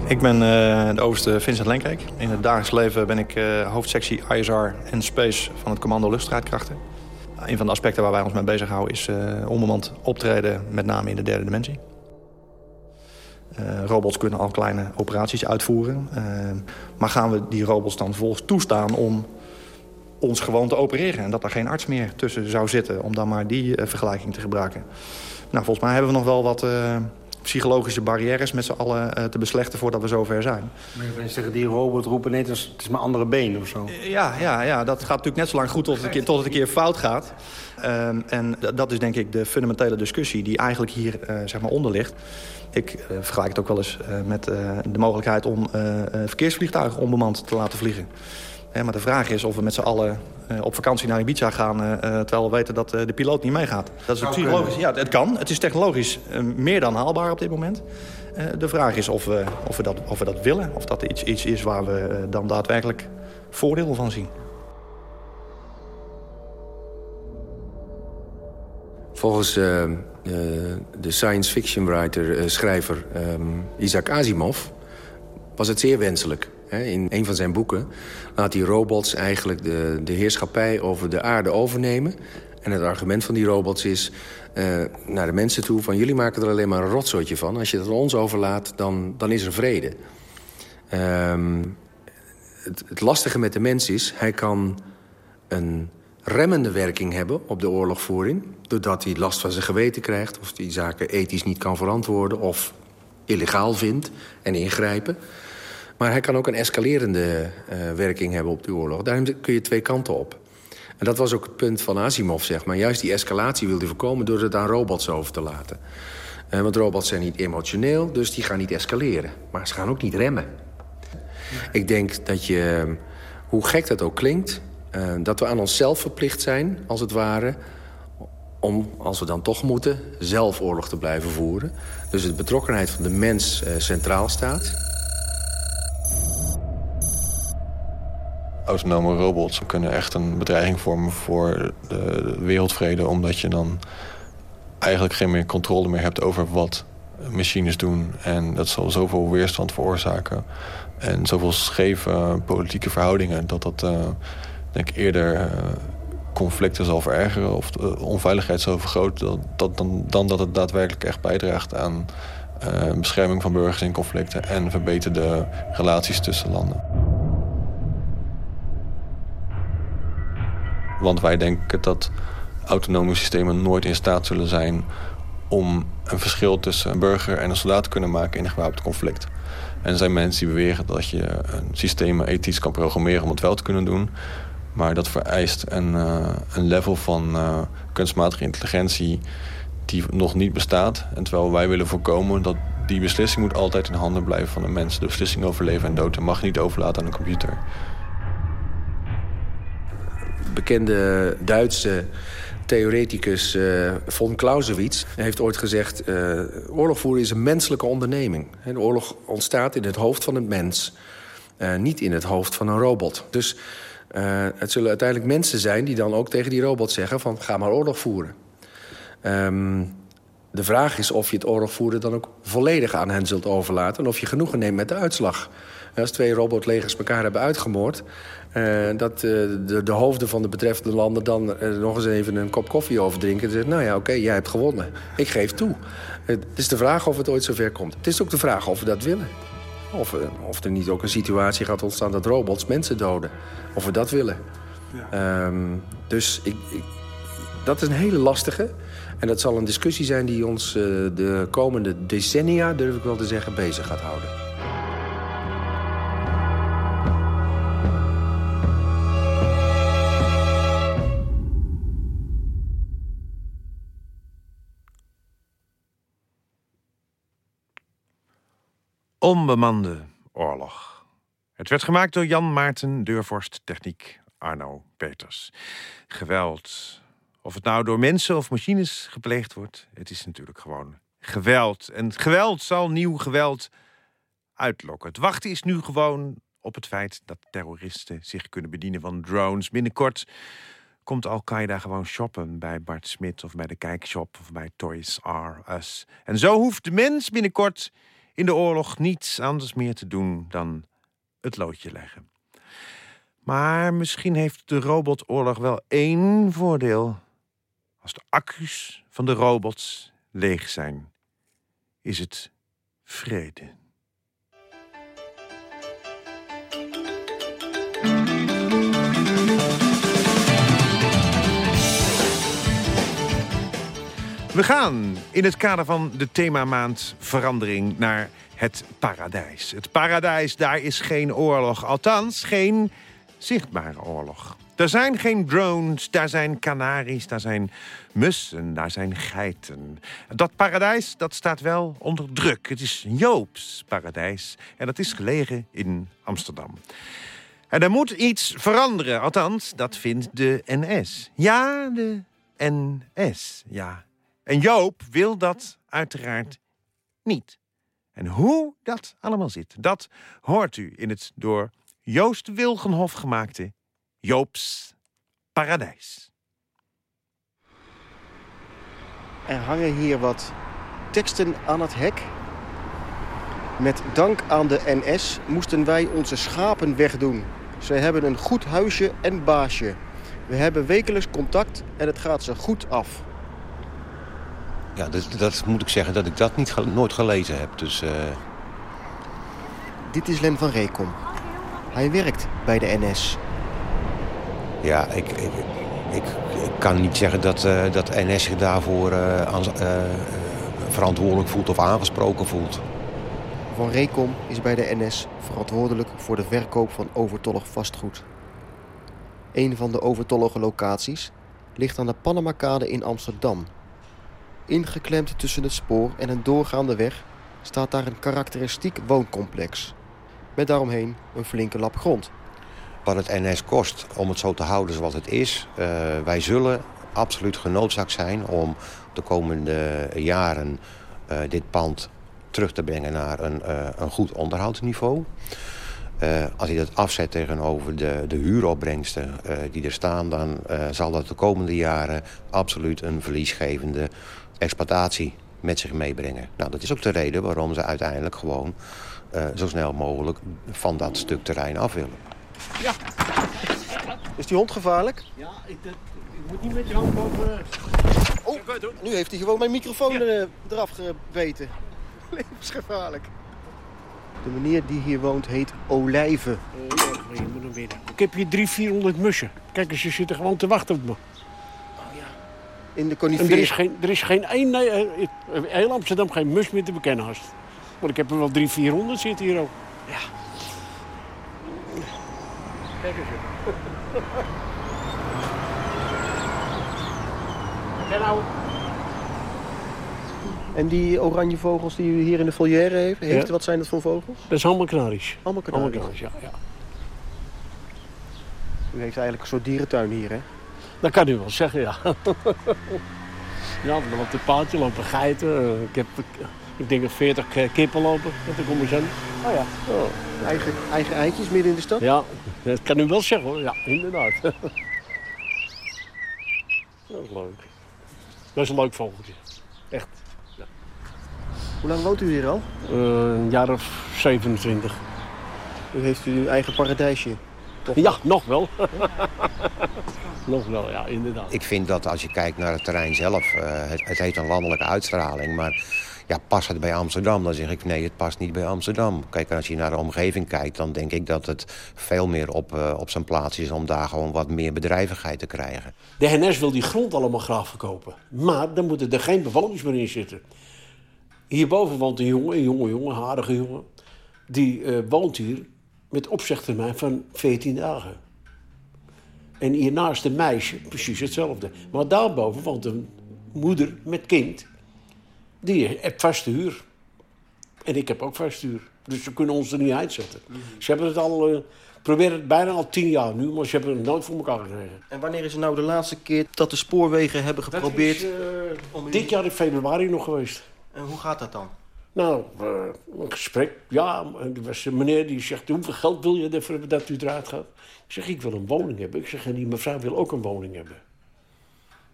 Ik ben uh, de overste Vincent Lenkrijk. In het dagelijks leven ben ik uh, hoofdsectie ISR en Space van het commando luchtstrijdkrachten. Een van de aspecten waar wij ons mee bezighouden is uh, onbemand optreden, met name in de derde dimensie. robots kunnen al kleine operaties uitvoeren. maar gaan we die robots dan vervolgens toestaan om ons gewoon te opereren... en dat er geen arts meer tussen zou zitten, om dan maar die vergelijking te gebruiken. Nou, volgens mij hebben we nog wel wat psychologische barrières met z'n allen eh, te beslechten voordat we zover zijn.
Maar je zeggen, die robot roepen net als het is mijn andere been of zo.
Ja, ja, ja, dat gaat natuurlijk net zo lang goed tot het een keer, tot het een keer fout gaat. Ehm, en dat is denk ik de fundamentele discussie die eigenlijk hier uh, zeg maar onder ligt. Ik uh, vergelijk het ook wel eens uh, met de mogelijkheid om verkeersvliegtuigen onbemand te laten vliegen. Maar de vraag is of we met z'n allen op vakantie naar Ibiza gaan... terwijl we weten dat de piloot niet meegaat. Dat is psychologisch. Ja, het kan. Het is technologisch meer dan haalbaar op dit moment. de vraag is of we, of, we dat, of we dat willen. Of dat iets, iets is waar we dan daadwerkelijk voordeel van zien.
Volgens uh, uh, de science fiction writer, uh, schrijver Isaac Asimov... was het zeer wenselijk. In een van zijn boeken laat die robots eigenlijk de, de heerschappij over de aarde overnemen. En het argument van die robots is naar de mensen toe... van jullie maken er alleen maar een rotzootje van. Als je dat ons overlaat, dan, dan is er vrede. Um, het, het lastige met de mens is, hij kan een remmende werking hebben op de oorlogvoering... doordat hij last van zijn geweten krijgt... of die zaken ethisch niet kan verantwoorden... of illegaal vindt en ingrijpen. Maar hij kan ook een escalerende uh, werking hebben op de oorlog. Daarom kun je twee kanten op. En dat was ook het punt van Asimov, zeg maar. Juist die escalatie wilde voorkomen door het aan robots over te laten. Uh, want robots zijn niet emotioneel, dus die gaan niet escaleren. Maar ze gaan ook niet remmen. Ik denk dat je, hoe gek dat ook klinkt... Uh, dat we aan onszelf verplicht zijn, als het ware... om, als we dan toch moeten, zelf oorlog te blijven voeren. Dus de betrokkenheid van de mens centraal staat.
Autonome robots kunnen echt een bedreiging vormen voor de wereldvrede... omdat je dan eigenlijk geen meer controle meer hebt over wat machines doen. En dat zal zoveel weerstand veroorzaken. En zoveel scheve politieke verhoudingen... dat dat... Uh, denk ik eerder uh, conflicten zal verergeren of de onveiligheid zal vergroten... Dan, dan dat het daadwerkelijk echt bijdraagt aan bescherming van burgers in conflicten... en verbeterde relaties tussen landen. Want wij denken dat autonome systemen nooit in staat zullen zijn... om een verschil tussen een burger en een soldaat te kunnen maken in een gewapend conflict. En er zijn mensen die beweren dat je een systeem ethisch kan programmeren om het wel te kunnen doen... Maar dat vereist een, uh, een level van uh, kunstmatige intelligentie die nog niet bestaat. Terwijl wij willen voorkomen dat die beslissing moet altijd in handen blijven van de mens. De beslissing over leven en dood mag niet overlaten aan een computer.
Bekende Duitse theoreticus uh, von Clausewitz heeft ooit gezegd... Uh, oorlog voeren is een menselijke onderneming. De oorlog ontstaat in het hoofd van het mens. Uh, niet in het hoofd van een robot. Dus het zullen uiteindelijk mensen zijn die dan ook tegen die robot zeggen... van ga maar oorlog voeren. Um, de vraag is of je het oorlog voeren dan ook volledig aan hen zult overlaten... en of je genoegen neemt met de uitslag. Als twee robotlegers elkaar hebben uitgemoord... Uh, dat uh, de, de, hoofden van de betreffende landen dan uh, nog eens even een kop koffie over drinken... en zeggen, nou ja, oké, okay, jij hebt gewonnen. Ik geef toe. Het is de vraag of het ooit zover komt. Het is ook de vraag of we dat willen. Of, of er niet ook een situatie gaat ontstaan dat robots mensen doden. Of we dat willen. Ja. Um, dus ik, ik, dat is een hele lastige. En dat zal een discussie zijn die ons de komende decennia, durf ik wel te zeggen, bezig gaat houden.
Onbemande oorlog. Het werd gemaakt door Jan Maarten Deurvorst, techniek Arno Peters. Geweld, of het nou door mensen of machines gepleegd wordt, het is natuurlijk gewoon geweld. En geweld zal nieuw geweld uitlokken. Het wachten is nu gewoon op het feit dat terroristen zich kunnen bedienen van drones. Binnenkort komt Al-Qaeda gewoon shoppen bij Bart Smit of bij de Kijkshop of bij Toys R Us. En zo hoeft de mens binnenkort in de oorlog niets anders meer te doen dan het loodje leggen. Maar misschien heeft de robotoorlog wel één voordeel. Als de accu's van de robots leeg zijn, is het vrede. We gaan in het kader van de themamaand verandering naar het paradijs. Het paradijs, daar is geen oorlog. Althans, geen zichtbare oorlog. Er zijn geen drones, daar zijn kanaries, daar zijn mussen, daar zijn geiten. Dat paradijs, dat staat wel onder druk. Het is Joops paradijs en dat is gelegen in Amsterdam. En er moet iets veranderen, althans, dat vindt de NS. Ja, de NS, ja. En Joop wil dat uiteraard niet. En hoe dat allemaal zit, dat hoort u in het door Joost Wilgenhof gemaakte Joops Paradijs.
Er hangen hier wat teksten aan het hek. Met dank aan de NS moesten wij onze schapen wegdoen. Zij hebben een goed huisje en baasje. We hebben wekelijks contact en het gaat ze goed af.
Ja, dat, dat moet ik zeggen dat ik dat niet, nooit gelezen heb. Dus eh,
Dit is Len van Reekom. Hij werkt bij de NS.
ja, ik, ik, ik, ik kan niet zeggen dat, eh, dat NS zich daarvoor eh, verantwoordelijk voelt of aangesproken voelt.
Van Reekom is bij de NS verantwoordelijk voor de verkoop van overtollig vastgoed. Een van de overtollige locaties ligt aan de Panamakade in Amsterdam. Ingeklemd tussen het spoor en een doorgaande weg staat daar een karakteristiek wooncomplex. Met daaromheen een flinke lap grond.
Wat het NS kost om het zo te houden zoals het is. eh, wij zullen absoluut genoodzaakt zijn om de komende jaren eh, dit pand terug te brengen naar een, eh, een goed onderhoudsniveau. Eh, als je dat afzet tegenover de, de huuropbrengsten eh, die er staan... dan eh, zal dat de komende jaren absoluut een verliesgevende exploitatie met zich meebrengen. Nou, dat is ook de reden waarom ze uiteindelijk gewoon eh, zo snel mogelijk van dat stuk terrein af willen.
Ja. Is die hond gevaarlijk?
Ja, ik, dat- ik moet niet met je hand boven...
Oh, nu heeft hij gewoon mijn microfoon eh, eraf gebeten. *laughs* Levensgevaarlijk. De meneer die hier woont heet Olijven.
je moet binnen. Ik heb hier 300, 400 mussen. Kijk eens, ze zitten gewoon te wachten op me.
In de
En er is
conifeer.
geen, er is geen één, nee, eh, in heel Amsterdam geen mus meer te bekennen haast. Maar ik heb er wel 300, 400 zitten hier ook. Ja. Kijk eens. Kijk nou.
En die oranje vogels die u hier in de volière heeft, heeft
Ja.
wat zijn dat voor vogels?
Dat is allemaal kanaries.
Allemaal kanaries.
Allemaal kanaries, ja, ja.
U heeft eigenlijk een soort dierentuin hier, hè?
Dat kan u wel zeggen, ja. *laughs* ja, er loopt een paardje, lopen geiten. eh, Ik heb, ik denk dat 40 kippen lopen. Dat kom eens aan.
Oh ja. Eigen, eigen eitjes midden in de stad?
Ja, dat kan u wel zeggen hoor. Ja, inderdaad. *laughs* dat is leuk. Dat is een leuk vogeltje. Echt.
Hoe lang woont u hier al?
Eh, een jaar of 27.
U heeft uw eigen paradijsje. Toch?
Ja, nog wel. *laughs* nog wel, ja, inderdaad.
Ik vind dat als je kijkt naar het terrein zelf... eh, het, het heeft een landelijke uitstraling, maar... Ja, past het bij Amsterdam? Dan zeg ik nee, het past niet bij Amsterdam. Kijk, als je naar de omgeving kijkt, dan denk ik dat het veel meer op, eh, op zijn plaats is... om daar gewoon wat meer bedrijvigheid te krijgen.
De NS wil die grond allemaal graag verkopen. Maar dan moeten er geen bewoners meer in zitten. Hierboven woont een jongen, een jonge jongen, harige jongen. Die eh, woont hier met opzegtermijn van 14 dagen. En hiernaast een meisje, precies hetzelfde. Maar daarboven woont een moeder met kind. Die heeft vaste huur. En ik heb ook vaste huur. Dus ze kunnen ons er niet uitzetten. Ze hebben het al, eh, proberen het bijna al tien jaar nu, maar ze hebben het nooit voor elkaar gekregen.
En wanneer is het nou de laatste keer dat de spoorwegen hebben geprobeerd...
Dat is, eh, dit jaar in februari nog geweest.
En hoe gaat dat dan?
Nou, eh, een gesprek. Ja, er was een meneer die zegt, hoeveel geld wil je ervoor dat u eruit gaat? Ik zeg, ik wil een woning hebben. Ik zeg, en die mevrouw wil ook een woning hebben.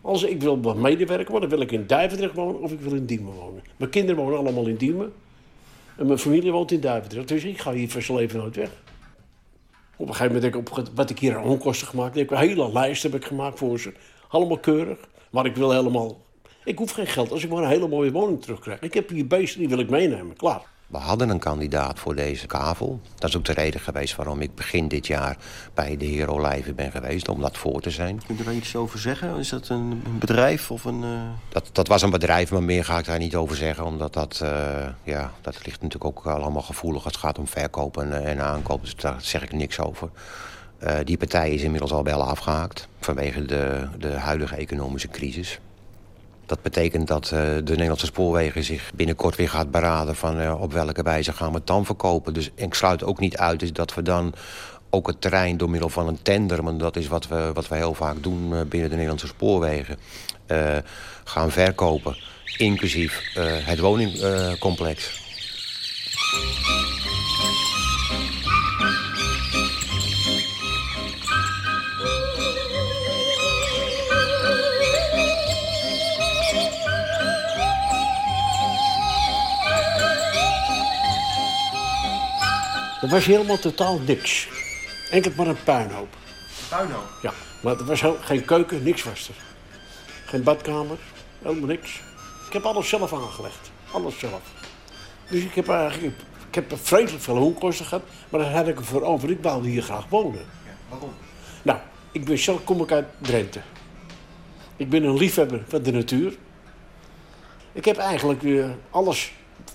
Als ik wil wat medewerken, dan wil ik in Duivendrecht wonen of ik wil in Diemen wonen. Mijn kinderen wonen allemaal in Diemen. En mijn familie woont in Duivendrecht. Dus ik ga hier voor zijn leven nooit weg. Op een gegeven moment heb ik op wat ik hier aan onkosten gemaakt. Heb een hele lijst heb ik gemaakt voor ze. Allemaal keurig. Maar ik wil helemaal... Ik hoef geen geld als ik maar een hele mooie woning terugkrijg. Ik heb hier beesten, die wil ik meenemen. Klaar.
We hadden een kandidaat voor deze kavel. Dat is ook de reden geweest waarom ik begin dit jaar bij de heer Olijven ben geweest, om dat voor te zijn.
Kunt u daar iets over zeggen? Is dat een, een bedrijf of een... Uh...
Dat, dat was een bedrijf, maar meer ga ik daar niet over zeggen. Omdat dat, uh, ja, dat ligt natuurlijk ook allemaal gevoelig als het gaat om verkopen en, en aankopen. Dus daar zeg ik niks over. Uh, die partij is inmiddels al wel afgehaakt vanwege de, de huidige economische crisis. Dat betekent dat uh, de Nederlandse spoorwegen zich binnenkort weer gaat beraden... van uh, op welke wijze gaan we het dan verkopen. Dus ik sluit ook niet uit dus dat we dan ook het terrein door middel van een tender... maar dat is wat we, wat we heel vaak doen uh, binnen de Nederlandse spoorwegen... gaan verkopen, inclusief het woningcomplex.
Er was helemaal totaal niks. Enkel maar een puinhoop.
Puinhoop?
Ja, maar er was geen keuken, niks was er. Geen badkamer, helemaal niks. Ik heb alles zelf aangelegd. Alles zelf. Dus ik heb eigenlijk ik heb vreselijk veel hoonkosten gehad, maar daar had ik ervoor over. Ik wilde hier graag wonen.
Ja, waarom?
Nou, ik ben zelf kom ik uit Drenthe. Ik ben een liefhebber van de natuur. Ik heb eigenlijk weer alles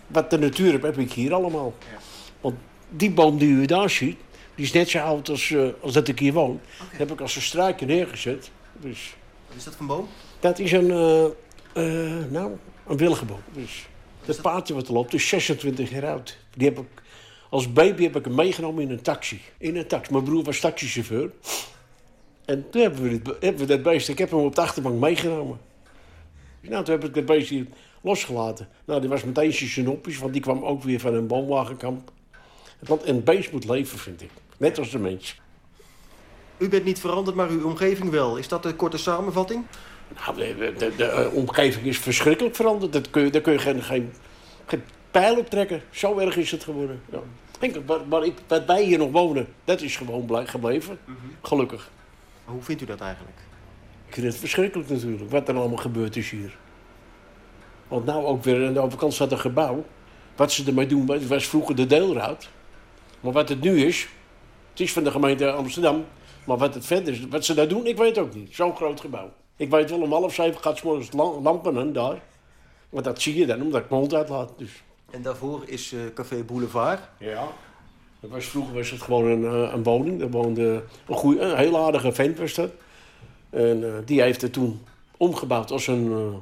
wat de natuur heeft, heb ik hier allemaal.
Ja.
Die boom die u daar ziet, die is net zo oud als, uh, als dat ik hier woon. Okay. heb ik als een struikje neergezet. Dus,
Wat is dat voor een boom?
Dat is een, uh, nou, een wilgenboom. Dus, dat paardje wat er loopt is 26 jaar oud. Die heb ik, als baby heb ik hem meegenomen in een taxi. In een taxi. Mijn broer was taxichauffeur. En toen hebben we, dit, hebben we dat beest, ik heb hem op de achterbank meegenomen. Nou, toen heb ik dat beest hier losgelaten. Nou, die was meteen zijn want die kwam ook weer van een boomwagenkamp. Want een beest moet leven, vind ik. Net als de mens.
U bent niet veranderd, maar uw omgeving wel. Is dat de korte samenvatting?
Nou, de, de, de omgeving is verschrikkelijk veranderd. Dat kun je, daar kun je geen, geen, geen pijl op trekken. Zo erg is het geworden. Ja. Maar ik, wat wij hier nog wonen, dat is gewoon blij, gebleven. Mm -hmm. Gelukkig.
Hoe vindt u dat eigenlijk?
Ik vind het verschrikkelijk natuurlijk, wat er allemaal gebeurd is hier. Want nou ook weer aan de overkant staat een gebouw. Wat ze ermee doen, het was vroeger de deelraad. Maar wat het nu is, het is van de gemeente Amsterdam. Maar wat het verder is, wat ze daar doen, ik weet ook niet. Zo'n groot gebouw. Ik weet wel, om half zeven gaat ze morgens lampen aan daar. Want dat zie je dan, omdat ik mijn hond uitlaat. Dus.
En daarvoor is uh, Café Boulevard?
Ja. Dat was, vroeger was het gewoon een, uh, een woning. Daar woonde een, goeie, een heel aardige vent was dat. En uh, die heeft het toen omgebouwd als een,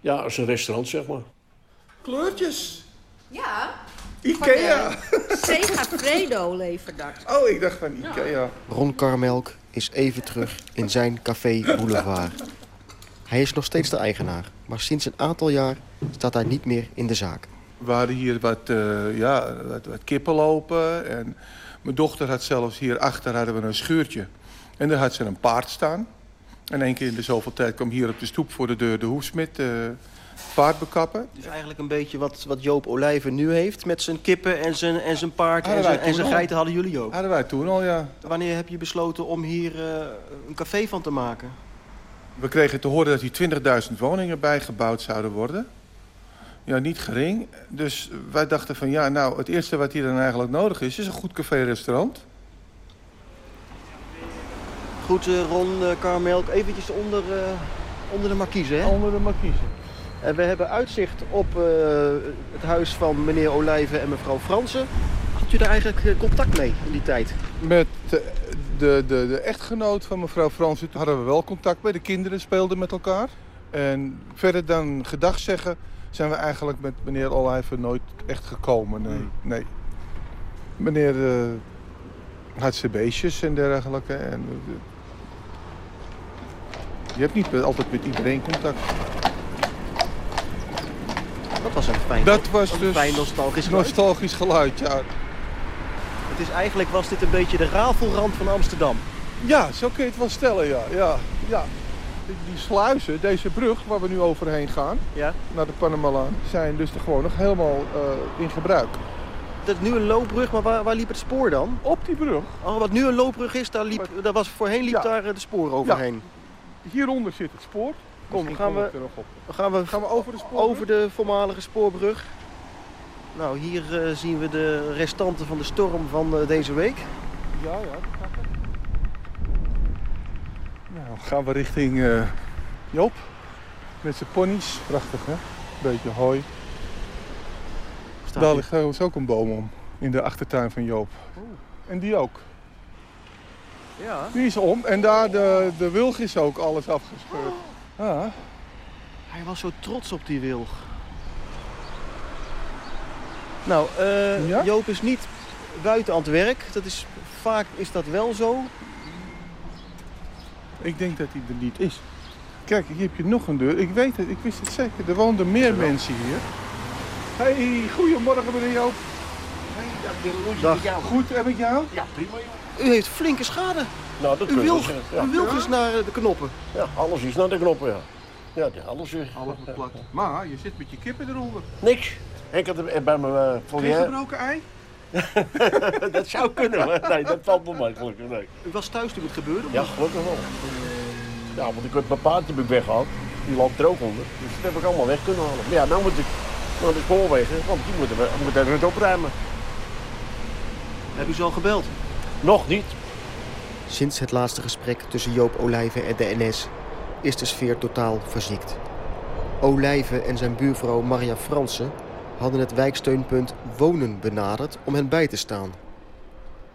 ja, als een restaurant, zeg maar.
Kleurtjes.
Ja.
Ikea.
Sega Fredo levert dat.
Oh, ik dacht van Ikea. Ja.
Ron Karmelk is even terug in zijn Café Boulevard. Hij is nog steeds de eigenaar, maar sinds een aantal jaar staat hij niet meer in de zaak.
We hadden hier wat, uh, ja, wat, wat, kippen lopen. En mijn dochter had zelfs hier achter hadden we een schuurtje. En daar had ze een paard staan. En één keer in de zoveel tijd kwam hier op de stoep voor de deur de hoefsmid... Uh, paard bekappen.
Dus eigenlijk een beetje wat, wat Joop Olijven nu heeft met zijn kippen en zijn, en zijn paard en zijn, en zijn geiten hadden jullie ook?
Hadden wij toen al, ja.
Wanneer heb je besloten om hier uh, een café van te maken?
We kregen te horen dat hier 20.000 woningen bijgebouwd zouden worden. Ja, niet gering. Dus wij dachten van ja, nou, het eerste wat hier dan eigenlijk nodig is... is een goed café-restaurant.
Goed, uh, Ron uh, Karmelk, eventjes onder, uh, onder de markise, hè?
Onder de markise.
En we hebben uitzicht op uh, het huis van meneer Olijven en mevrouw Fransen. Had u daar eigenlijk contact mee in die tijd?
Met de, de, de, de echtgenoot van mevrouw Fransen hadden we wel contact mee. De kinderen speelden met elkaar. En verder dan gedag zeggen zijn we eigenlijk met meneer Olijven nooit echt gekomen. Nee, nee. Meneer uh, had zijn beestjes en dergelijke. En, uh, je hebt niet altijd met iedereen contact.
Dat was een fijn,
dat was
een
dus
fijn nostalgisch geluid.
Nostalgisch geluid, ja.
Het is eigenlijk was dit een beetje de rafelrand van Amsterdam.
Ja, zo kun je het wel stellen, ja. ja, ja. Die, sluizen, deze brug waar we nu overheen gaan,
ja.
naar de Panamalaan, zijn dus gewoon nog helemaal uh, in gebruik.
Dat is nu een loopbrug, maar waar, waar, liep het spoor dan?
Op die brug.
Oh, wat nu een loopbrug is, daar, liep, daar was, voorheen liep ja. daar de spoor overheen.
Ja. Hieronder zit het spoor.
Kom, gaan we, gaan we,
gaan we over de?
Over de voormalige spoorbrug. Nou, hier eh, zien we de restanten van de storm van eh, deze week.
Ja, ja, dat gaat er. Nou, gaan we richting eh, Joop. Met zijn ponies. Prachtig, hè? Beetje hooi.
Staat
Daar ligt trouwens ook een boom om. In de achtertuin van Joop. En die ook.
Ja.
Die is om. En daar de, de wilg is ook alles afgescheurd. *gasps* Ah.
Hij was zo trots op die wilg. Nou, eh, Joop is niet buiten aan het werk. Dat is, vaak is dat wel zo.
Ik denk dat hij er niet is. Kijk, hier heb je nog een deur. Ik weet het, ik wist het zeker. Er woonden meer mensen hier. Hey, goedemorgen meneer Joop.
Dag.
Goed, en met jou?
Ja, prima.
U heeft flinke schade.
Nou, dat je
wilg,
ja.
uw wilg is naar eh, de knoppen.
Ja, alles is naar de knoppen, ja. Ja, alles is.
Alles beplakt. Maar je zit met je kippen eronder.
Niks. Ik had er bij mijn uh,
Geen
foyer.
gebroken ei? *laughs*
dat zou kunnen, maar nee, dat valt me mee, gelukkig. Nee.
U was thuis toen het gebeurde?
Ja, gelukkig wel. Ja, want ik heb mijn paard heb ik weggehaald. Die loopt er ook onder. Dus dat heb ik allemaal weg kunnen halen. Maar ja, nou moet ik naar de spoorwegen, want die moeten we moeten het opruimen.
Heb u ze al gebeld?
Nog niet.
Sinds het laatste gesprek tussen Joop Olijven en de NS is de sfeer totaal verziekt. Olijven en zijn buurvrouw Maria Fransen hadden het wijksteunpunt Wonen benaderd om hen bij te staan.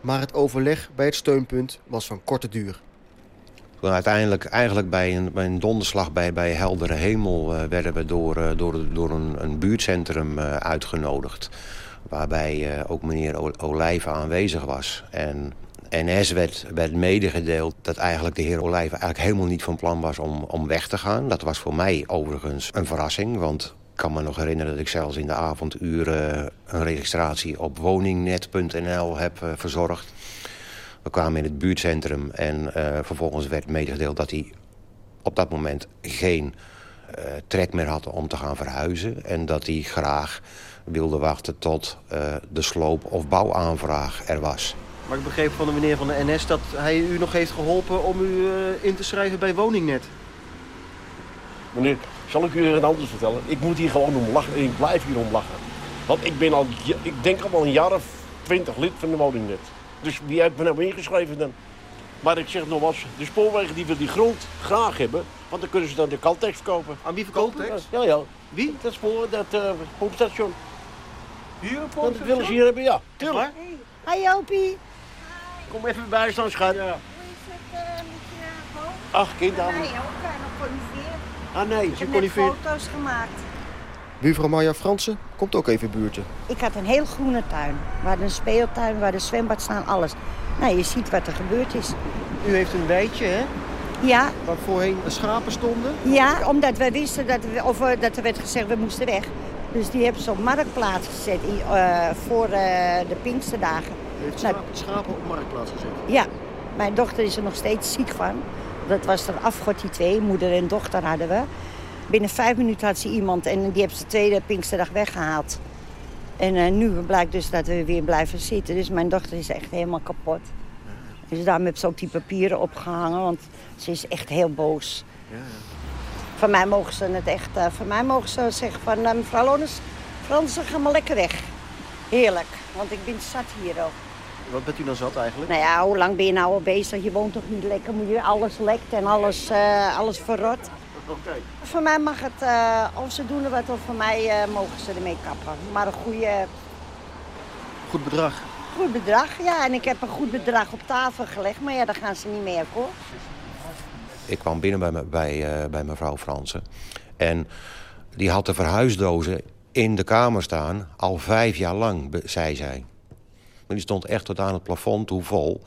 Maar het overleg bij het steunpunt was van korte duur.
Uiteindelijk, eigenlijk bij een, een donderslag bij, bij heldere hemel... eh, werden we door, eh, door, door een, een buurtcentrum eh, uitgenodigd. Waarbij ook meneer Olijven aanwezig was. En NS werd, werd medegedeeld dat eigenlijk de heer Olijven eigenlijk helemaal niet van plan was om, om weg te gaan. Dat was voor mij overigens een verrassing, want ik kan me nog herinneren dat ik zelfs in de avonduren een registratie op woningnet.nl heb eh, verzorgd. We kwamen in het buurtcentrum en eh, vervolgens werd medegedeeld dat hij op dat moment geen eh, trek meer had om te gaan verhuizen. En dat hij graag wilde wachten tot de sloop- of bouwaanvraag er was.
Maar ik begreep van de meneer van de NS dat hij u nog heeft geholpen om u eh, in te schrijven bij Woningnet.
Meneer, zal ik u wat anders vertellen? Ik moet hier gewoon om lachen en ik blijf hier om lachen. Want ik ben al, ik denk al wel een jaar of twintig lid van de woningnet. Dus wie heeft me nou ingeschreven dan? Maar ik zeg nog eens, de spoorwegen die wil die grond graag hebben, want dan kunnen ze dan de Caltex verkopen.
Aan wie verkoopt Caltex?
Ja, ja.
Wie?
Dat spoor, dat eh pompstation.
Hier een
Dat willen ze hier hebben, ja. Tuurlijk.
Hi Jopie.
Kom even bij staan, schat.
eh,
Ach, kind aan.
Nee, ook coniferen.
Ah nee,
Ik heb net foto's gemaakt.
Buurvrouw Maria Fransen komt ook even buurten.
Ik had een heel groene tuin. We hadden een speeltuin, waar de zwembad staan, alles. Nou, je ziet wat er gebeurd is.
U heeft een weidje, hè?
Ja.
Waar voorheen de schapen stonden.
Ja, omdat we wisten dat, we, of, eh, dat er werd gezegd we moesten weg. Dus die hebben ze op marktplaats gezet eh, voor eh, de Pinksterdagen.
Heeft
Nou,
schapen, op marktplaats gezet.
Ja, mijn dochter is er nog steeds ziek van. Dat was er afgod, die twee. Moeder en dochter hadden we. Binnen vijf minuten had ze iemand en die hebben ze de tweede Pinksterdag weggehaald. En eh, nu blijkt dus dat we weer blijven zitten. Dus mijn dochter is echt helemaal kapot. Dus daarom heb ze ook die papieren opgehangen, want ze is echt heel boos. Van mij mogen ze het echt, eh, van mij mogen ze zeggen van eh, mevrouw Lones, Fransen, ga maar lekker weg. Heerlijk, want ik ben zat hier ook.
Wat bent u dan zat eigenlijk?
Nou ja, hoe lang ben je nou al bezig? Je woont toch niet lekker? Moet je alles lekt en alles, eh, alles verrot?
Oké.
Voor mij mag het, eh, of ze doen er wat, of voor mij eh, mogen ze ermee kappen. Maar een goede,
Goed bedrag.
goed bedrag, ja. En ik heb een goed bedrag op tafel gelegd, maar ja, daar gaan ze niet mee akkoord.
Ik kwam binnen bij, me, bij, eh, bij mevrouw Fransen. En die had de verhuisdozen in de kamer staan, al vijf jaar lang, zei zij. Maar die stond echt tot aan het plafond toe vol...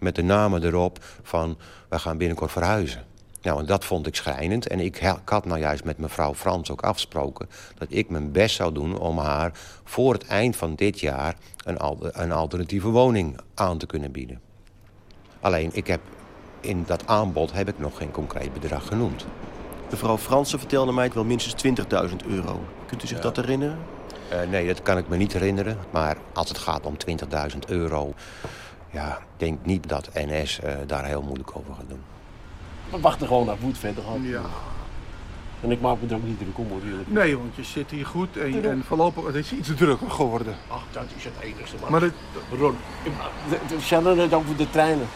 met de namen erop van, we gaan binnenkort verhuizen. Nou, en dat vond ik schrijnend. En ik had nou juist met mevrouw Frans ook afgesproken... dat ik mijn best zou doen om haar voor het eind van dit jaar... een, al- een alternatieve woning aan te kunnen bieden. Alleen, ik heb in dat aanbod heb ik nog geen concreet bedrag genoemd.
Mevrouw Fransen vertelde mij het wel minstens 20.000 euro. Kunt u zich dat herinneren?
Eh, nee, dat kan ik me niet herinneren. Maar als het gaat om 20.000 euro... ja, ik denk niet dat NS eh, daar heel moeilijk over gaat doen.
We wachten gewoon hoe het verder gaat.
Ja.
En ik maak me er ook niet druk om, hoor.
Nee, want je zit hier goed en,
Ja.
en voorlopig het is iets drukker geworden.
Ach, dat is het enigste. Maar,
Maar het-
Ron, we hadden het over de treinen.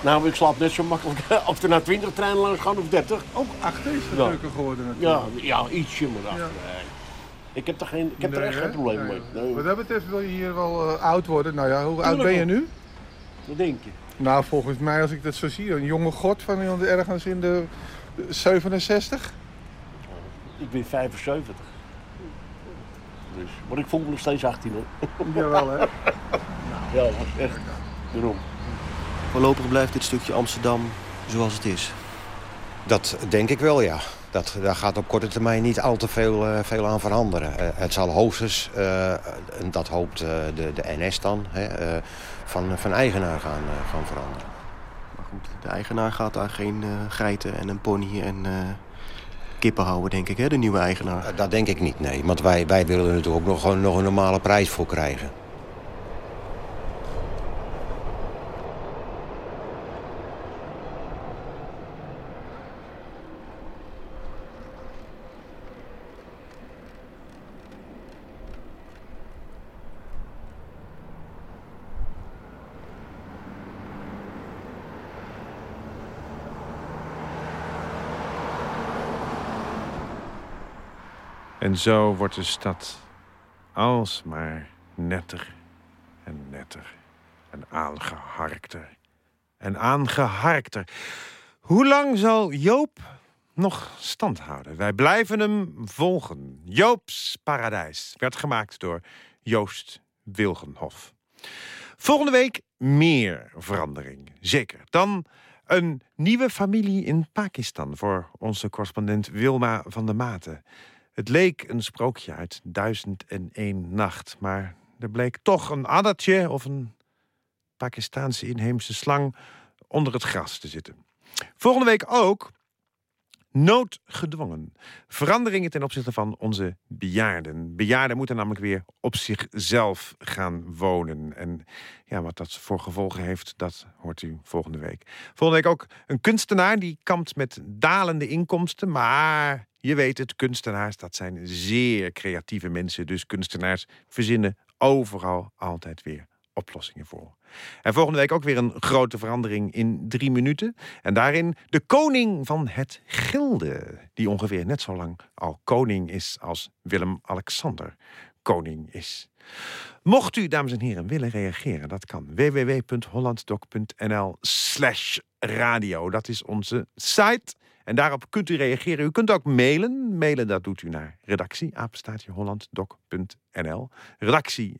Nou, ik slaap net zo makkelijk *laughs* of er nou 20 treinen langs gaan of 30.
Ook achter is het
Ja.
drukker geworden
Ja,
natuurlijk.
ja ietsje maar achter.
Ja.
Ik heb er, geen, ik heb er echt
hè?
geen probleem
Nee.
mee. Nee.
Wat dat betreft wil je hier wel eh, oud worden. Nou ja, hoe oud ben je nu?
Wat denk je?
Nou, volgens mij, als ik dat zo zie, een jonge god van iemand ergens in de 67.
Ik ben 75. Dus, maar ik voel me nog steeds 18 hoor. *laughs*
Jawel hè?
Ja, echt. Daarom.
Voorlopig blijft dit stukje Amsterdam zoals het is.
Dat denk ik wel, ja. Dat, daar gaat op korte termijn niet al te veel, eh, veel aan veranderen. Eh, het zal hoogstens, eh, en dat hoopt de, de NS dan, hè, van, van eigenaar gaan, gaan veranderen.
Maar goed, de eigenaar gaat daar geen geiten en een pony en kippen houden, denk ik, hè, de nieuwe eigenaar.
Dat denk ik niet, nee. Want wij, wij willen er natuurlijk ook nog, gewoon nog een normale prijs voor krijgen.
En zo wordt de stad alsmaar netter en netter en aangeharkter en aangeharkter. Hoe lang zal Joop nog stand houden? Wij blijven hem volgen. Joop's Paradijs werd gemaakt door Joost Wilgenhof. Volgende week meer verandering, zeker. Dan een nieuwe familie in Pakistan voor onze correspondent Wilma van der Maten. Het leek een sprookje uit Duizend en één Nacht, maar er bleek toch een addertje of een Pakistaanse inheemse slang onder het gras te zitten. Volgende week ook noodgedwongen. Veranderingen ten opzichte van onze bejaarden. Bejaarden moeten namelijk weer op zichzelf gaan wonen. En ja, wat dat voor gevolgen heeft, dat hoort u volgende week. Volgende week ook een kunstenaar die kampt met dalende inkomsten. Maar je weet het, kunstenaars, dat zijn zeer creatieve mensen. Dus kunstenaars verzinnen overal altijd weer oplossingen voor. En volgende week ook weer een grote verandering in drie minuten. En daarin de koning van het gilde. Die ongeveer net zo lang al koning is als Willem-Alexander koning is. Mocht u, dames en heren, willen reageren, dat kan. www.hollanddoc.nl slash radio. Dat is onze site. En daarop kunt u reageren. U kunt ook mailen. Mailen, dat doet u naar redactie, apenstaatje hollanddoc.nl. Redactie.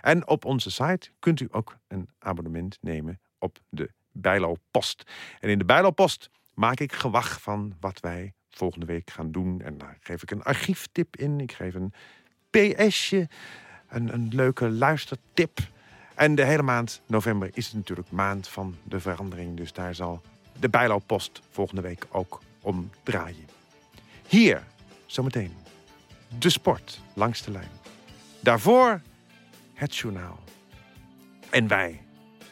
En op onze site kunt u ook een abonnement nemen op de Bijlo Post. En in de Bijlo Post maak ik gewag van wat wij volgende week gaan doen. En daar geef ik een archieftip in. Ik geef een PSje, een, een leuke luistertip. En de hele maand november is natuurlijk maand van de verandering. Dus daar zal de Bijlo Post volgende week ook om draaien. Hier, zometeen, de sport langs de lijn. Daarvoor het journaal. En wij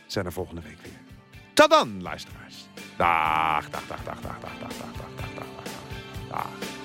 zijn er volgende week weer. Tot dan, luisteraars. Dag, dag, dag, dag, dag, dag, dag, dag, dag, dag, dag, dag, dag.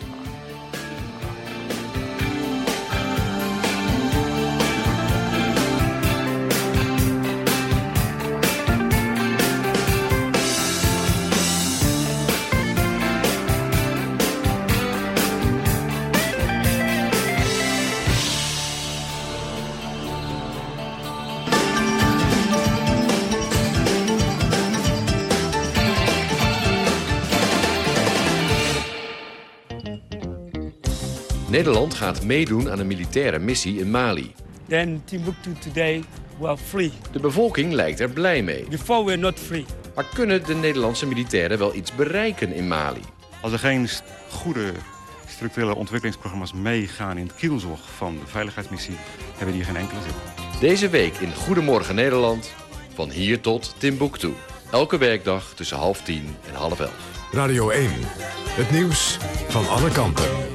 Nederland gaat meedoen aan een militaire missie in Mali.
Then Timbuktu today were free.
De bevolking lijkt er blij mee.
Before we're not free.
Maar kunnen de Nederlandse militairen wel iets bereiken in Mali?
Als er geen goede structurele ontwikkelingsprogramma's meegaan in het kielzog van de veiligheidsmissie, hebben die geen enkele zin.
Deze week in Goedemorgen Nederland, van hier tot Timbuktu. Elke werkdag tussen half tien en half elf.
Radio 1. Het nieuws van alle kanten.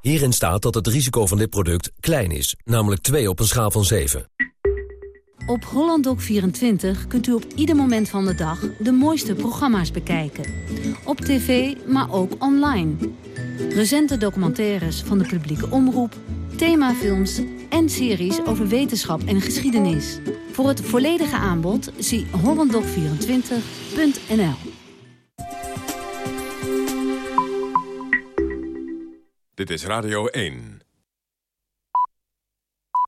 Hierin staat dat het risico van dit product klein is, namelijk 2 op een schaal van 7.
Op HollandDoc24 kunt u op ieder moment van de dag de mooiste programma's bekijken. Op tv, maar ook online. Recente documentaires van de publieke omroep, themafilms en series over wetenschap en geschiedenis. Voor het volledige aanbod zie hollanddoc24.nl.
Dit is Radio 1.